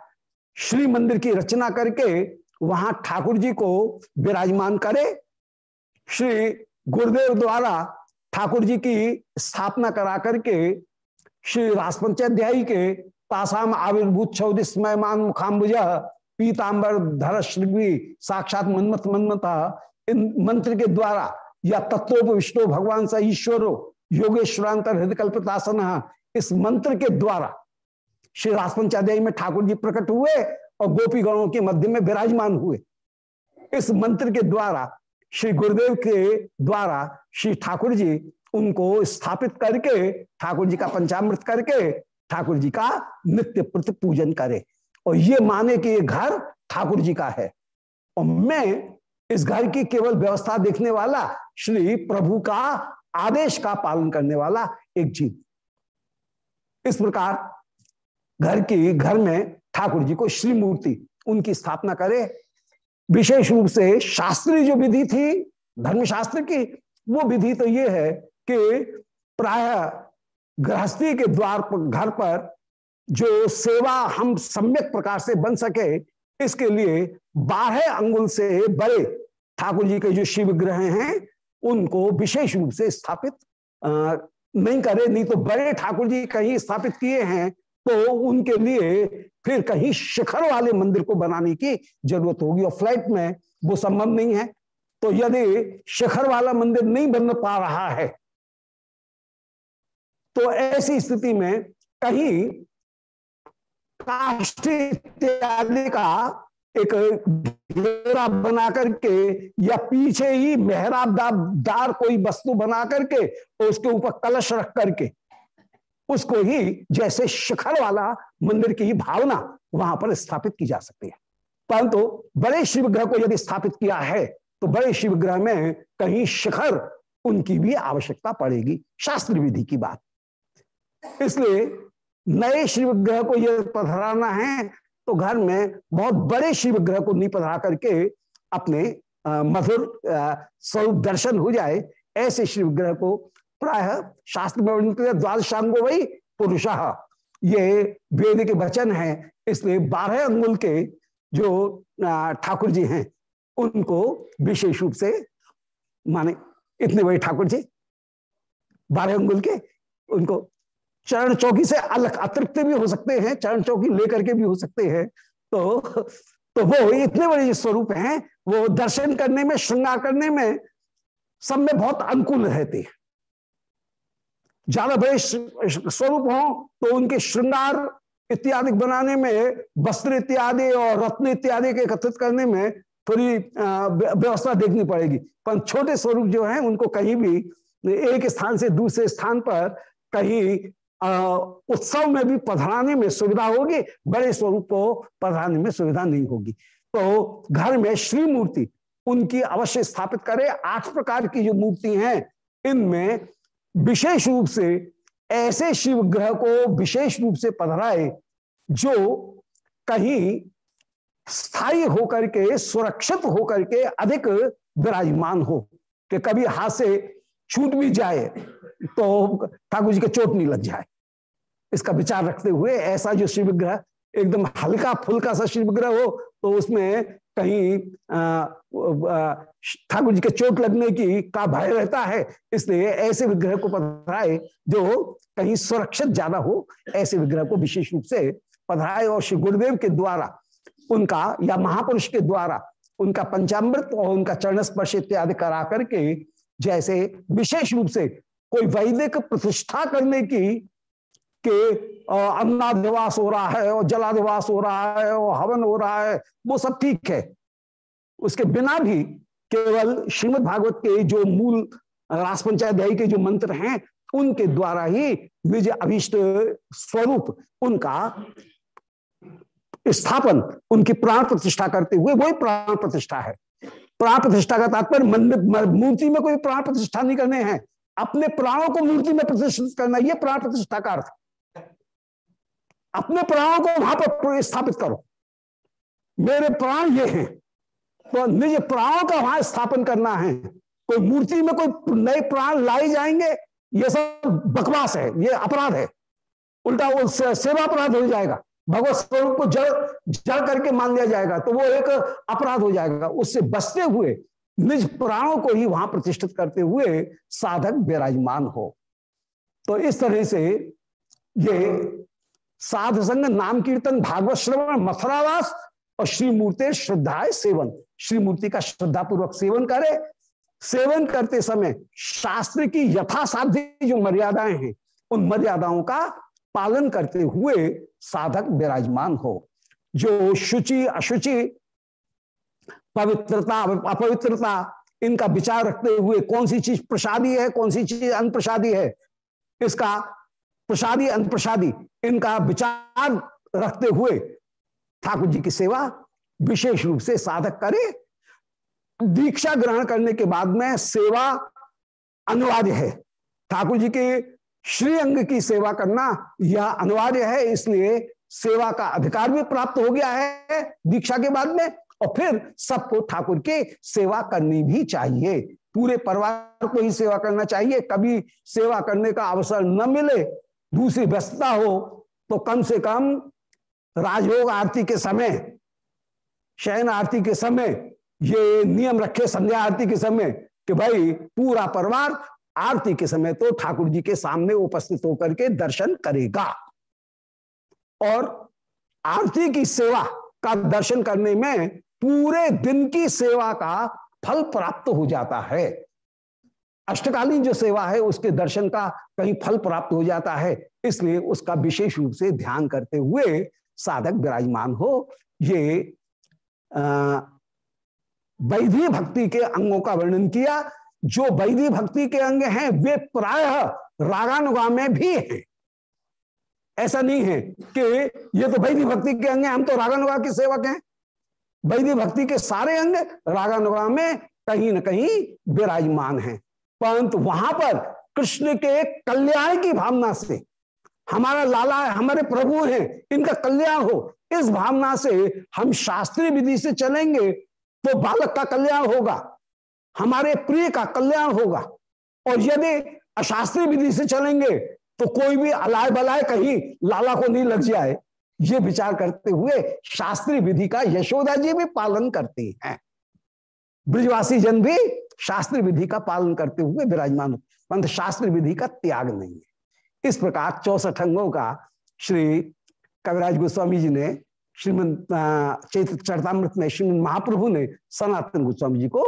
श्री मंदिर की रचना करके वहाँ ठाकुर जी को विराजमान करे। श्री गुरुदेव द्वारा ठाकुर जी की स्थापना करा करके श्री राजपंचाध्यायी के तासाम आविर्भूत चौदिस्मयमान मुखाम्बुज पीताम्बर धर श्री साक्षात मनमत मनमता इन मंत्र के द्वारा या तत्व विष्णु भगवान स ईश्वरो योगेश्वरांतर हृदय कल्पतासन इस मंत्र के द्वारा श्री राजपंचाध्यायी में ठाकुर जी प्रकट हुए। और गोपी गणों के मध्य में विराजमान हुए। इस मंत्र के द्वारा, श्री गुरुदेव के द्वारा श्री ठाकुर जी उनको स्थापित करके, ठाकुर जी का पंचामृत करके, ठाकुर जी का नित्य प्रति पूजन करे। और ये माने कि ये घर ठाकुर जी का है। और मैं इस घर की केवल व्यवस्था देखने वाला, श्री प्रभु का आदेश का पालन करने वाला एक जीव। इस प्रकार घर की, घर में ठाकुर जी को श्री मूर्ति उनकी स्थापना करे। विशेष रूप से शास्त्रीय जो विधि थी, धर्मशास्त्र की, वो विधि तो ये है कि प्राय गृहस्थी के द्वार पर, घर पर जो सेवा हम सम्यक प्रकार से बन सके, इसके लिए बारह अंगुल से बड़े ठाकुर जी के जो शिव ग्रह हैं, उनको विशेष रूप से स्थापित नहीं करे, नहीं तो बड़े ठाकुर जी कहीं स्थापित किए हैं तो उनके लिए फिर कहीं शिखर वाले मंदिर को बनाने की ज़रूरत होगी और फ्लैट में वो संभव नहीं है। तो यदि शिखर वाला मंदिर नहीं बन पा रहा है तो ऐसी स्थिति में कहीं काष्ठ इत्यादि का एक घेरा बना करके या पीछे ही मेहराबदार कोई वस्तु बना करके उसके ऊपर कलश रख करके उसको ही जैसे शिखर वाला मंदिर की भावना वहाँ पर स्थापित की जा सकती है। परंतु बड़े शिव ग्रह को यदि स्थापित किया है तो बड़े शिव ग्रह में कहीं शिखर उनकी भी आवश्यकता पड़ेगी। शास्त्र विधि की बात। इसलिए नए शिव ग्रह को यदि पधराना है तो घर में बहुत बड़े शिव ग्रह को नहीं पधरा करके अपने मधुर स्वरूप दर्शन हो जाए, ऐसे शिव ग्रह को प्राय शास्त्र में वर्णित द्वादशांगो वही पुरुष। ये वेद के वचन है, इसलिए बारह अंगुल के जो ठाकुर जी हैं, उनको विशेष रूप से माने इतने बड़े ठाकुर जी बारह अंगुल के, उनको चरण चौकी से अलग अतिरिक्त भी हो सकते हैं, चरण चौकी लेकर के भी हो सकते हैं। तो तो वो इतने बड़े जो स्वरूप हैं, वो दर्शन करने में, श्रृंगार करने में सब में बहुत अनुकूल रहते हैं। ज़्यादा बड़े स्वरूप हो तो उनके श्रृंगार इत्यादि बनाने में, वस्त्र इत्यादि और रत्न इत्यादि के एकत्रित करने में थोड़ी व्यवस्था देखनी पड़ेगी। पर छोटे स्वरूप जो है, उनको कहीं भी एक स्थान से दूसरे स्थान पर कहीं उत्सव में भी पधराने में सुविधा होगी, बड़े स्वरूप को पधराने में सुविधा नहीं होगी। तो घर में श्री मूर्ति उनकी अवश्य स्थापित करे। आठ प्रकार की जो मूर्ति हैं, इनमें विशेष रूप से ऐसे शिव ग्रह को विशेष रूप से पधराए जो कहीं स्थायी होकर के, सुरक्षित होकर के अधिक विराजमान हो, कि कभी हाथ से छूट भी जाए तो ठाकुर जी के चोट नहीं लग जाए। इसका विचार रखते हुए ऐसा जो शिव ग्रह, एकदम हल्का फुल्का सा शिव ग्रह हो तो उसमें कहीं ठाकुर जी के चोट लगने की का भय रहता है। इसलिए ऐसे विग्रह को पधराए जो कहीं सुरक्षित ज़्यादा हो, ऐसे विग्रह को विशेष रूप से पधराए और श्री गुरुदेव के द्वारा, उनका या महापुरुष के द्वारा, उनका पंचामृत और उनका चरण स्पर्श इत्यादि करा करके, जैसे विशेष रूप से कोई वैदिक प्रतिष्ठा करने की के अन्नाधिवास हो रहा है और जलाधिवास हो रहा है और हवन हो रहा है, वो सब ठीक है। उसके बिना भी केवल श्रीमद भागवत के जो मूल रास पंचाध्यायी के जो मंत्र हैं, उनके द्वारा ही निज अभिष्ट स्वरूप उनका स्थापन, उनकी प्राण प्रतिष्ठा करते हुए वही प्राण प्रतिष्ठा है। प्राण प्रतिष्ठा का तात्पर्य मंदिर मूर्ति में कोई प्राण प्रतिष्ठा नहीं करने हैं। अपने प्राणों को मूर्ति में प्रतिष्ठित करना यह प्राण प्रतिष्ठा का अर्थ। अपने प्राणों को वहाँ पर स्थापित करो। मेरे प्राण ये हैं। तो निज प्राणों का वहाँ स्थापन करना है। कोई मूर्ति में कोई नए प्राण लाए जाएँगे, ये सब बकवास है, ये अपराध है। उल्टा सेवा अपराध हो जाएगा। भगवत स्वरूप को जड़ जड़ करके मान लिया जाएगा तो वो एक अपराध हो जाएगा। उससे बचते हुए, निज प्राणों को ही वहाँ प्रतिष्ठित करते हुए साधक विराजमान हो। तो इस तरह से ये साध संग नाम कीर्तन, भागवत श्रवण, मथुरावास और श्री मूर्ति सेवन। श्री मूर्ति का श्रद्धा पूर्वक सेवन करे। सेवन करते समय शास्त्र की यथासाध्य जो मर्यादाएँ हैं, उन मर्यादाओं का पालन करते हुए साधक विराजमान हो। जो शुचि, अशुचि, पवित्रता, अपवित्रता, इनका विचार रखते हुए कौन सी चीज़ प्रसादी है, कौन सी चीज़ अनप्रसादी है, इसका प्रसादी अनप्रसादी इनका विचार रखते हुए ठाकुर जी की सेवा विशेष रूप से साधक करे। दीक्षा ग्रहण करने के बाद में सेवा अनिवार्य है। ठाकुर जी के श्री अंग की सेवा करना यह अनिवार्य है, इसलिए सेवा का अधिकार भी प्राप्त हो गया है दीक्षा के बाद में, और फिर सबको ठाकुर के सेवा करनी भी चाहिए। पूरे परिवार को ही सेवा करना चाहिए। कभी सेवा करने का अवसर न मिले दूसरी व्यस्तता हो तो कम से कम राजभोग आरती के समय, शयन आरती के समय, ये नियम रखे संध्या आरती के समय कि भाई पूरा परिवार आरती के समय तो ठाकुर जी के सामने उपस्थित होकर के दर्शन करेगा। और आरती की सेवा का दर्शन करने में पूरे दिन की सेवा का फल प्राप्त हो जाता है। अष्टकालीन जो सेवा है, उसके दर्शन का कहीं फल प्राप्त हो जाता है। इसलिए उसका विशेष रूप से ध्यान करते हुए साधक विराजमान हो। ये वैधि भक्ति के अंगों का वर्णन किया। जो वैधि भक्ति के अंग हैं, वे प्रायः रागानुगा में भी हैं। ऐसा नहीं है कि ये तो वैधि भक्ति के अंग हैं, हम तो रागानुगा के सेवक हैं। वैधि भक्ति के सारे अंग रागानुगा में कहीं ना कहीं विराजमान हैं। परंतु वहाँ पर कृष्ण के कल्याण की भावना से, हमारा लाला है, हमारे प्रभु हैं, इनका कल्याण हो, इस भावना से हम शास्त्रीय विधि से चलेंगे तो बालक का कल्याण होगा, हमारे प्रिय का कल्याण होगा। और यदि अशास्त्रीय विधि से चलेंगे तो कोई भी अलाय बलाय कहीं लाला को नहीं लग जाए। ये विचार करते हुए शास्त्रीय विधि का यशोदा जी भी पालन करती हैं। ब्रिजवासी जन भी शास्त्रीय विधि का पालन करते हुए विराजमान परंतु शास्त्रीय विधि का त्याग नहीं है। इस प्रकार चौसठ अंगों का श्री कविराज गोस्वामी जी ने श्रीमंत चैत्र चरतामृत में श्रीमंत महाप्रभु ने सनातन गोस्वामी जी को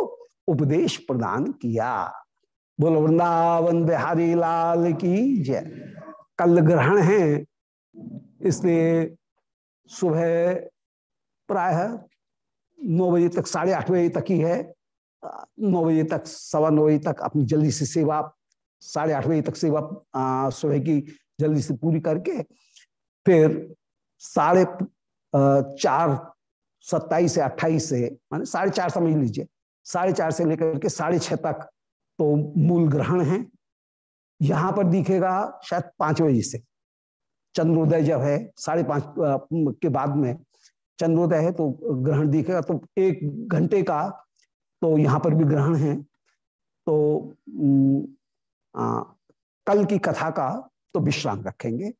उपदेश प्रदान किया। बोलो, वृंदावन बिहारी लाल की जय। कल ग्रहण है, इसलिए सुबह प्राय नौ बजे तक, साढ़े आठ बजे तक ही है। नौ बजे तक, सवा नौ बजे तक अपनी जल्दी से सेवा, साढ़े आठ बजे तक सेवा सुबह की जल्दी से पूरी करके फिर साढ़े चार सत्ताईस से अट्ठाईस से, माने साढ़े चार समझ लीजिए, साढ़े चार से लेकर के साढ़े छह तक तो मूल ग्रहण है। यहाँ पर दिखेगा शायद पाँच बजे से। चंद्रोदय जब है, साढ़े पाँच के बाद में चंद्रोदय है तो ग्रहण दिखेगा तो एक घंटे का तो यहाँ पर भी ग्रहण है। तो आ, कल की कथा का तो विश्राम रखेंगे।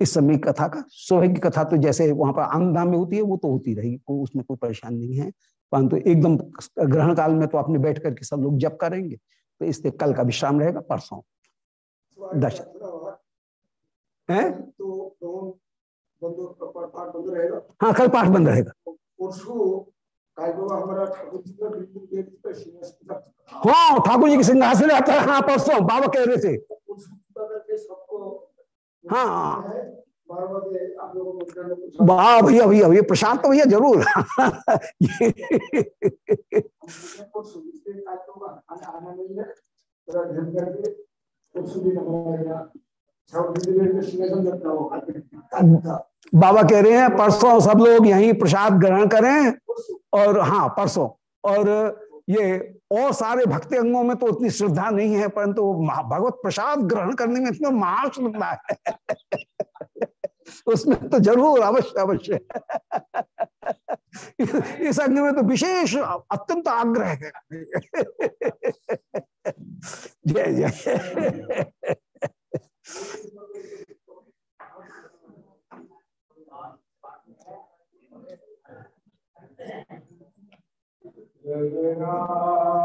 इस समय कथा का सुबह की कथा तो जैसे वहाँ पर आनंदा में होती है वो तो होती रहेगी को उसमें कोई परेशान नहीं है। परंतु तो एकदम ग्रहण काल में तो अपने बैठ करके सब लोग जब करेंगे तो इसलिए कल का विश्राम रहेगा परसों। दर्शन है? हाँ कल पाठ बंद रहेगा। हाँ ठाकुर जी के सिंहासन आता है हाँ परसों बाबा कह रहे थे हाँ वाह भैया भैया भैया प्रशांत तो भैया ज़रूर बाबा कह रहे हैं, परसों सब लोग यहीं प्रसाद ग्रहण करें। और हाँ परसों। और ये और सारे भक्ति अंगों में तो उतनी श्रद्धा नहीं है, परंतु भगवत प्रसाद ग्रहण करने में इतना महान श्रद्धा है। उसमें तो ज़रूर अवश्य अवश्य। इस अंग में तो विशेष अत्यंत आग्रह है। जय जय। Jai Jai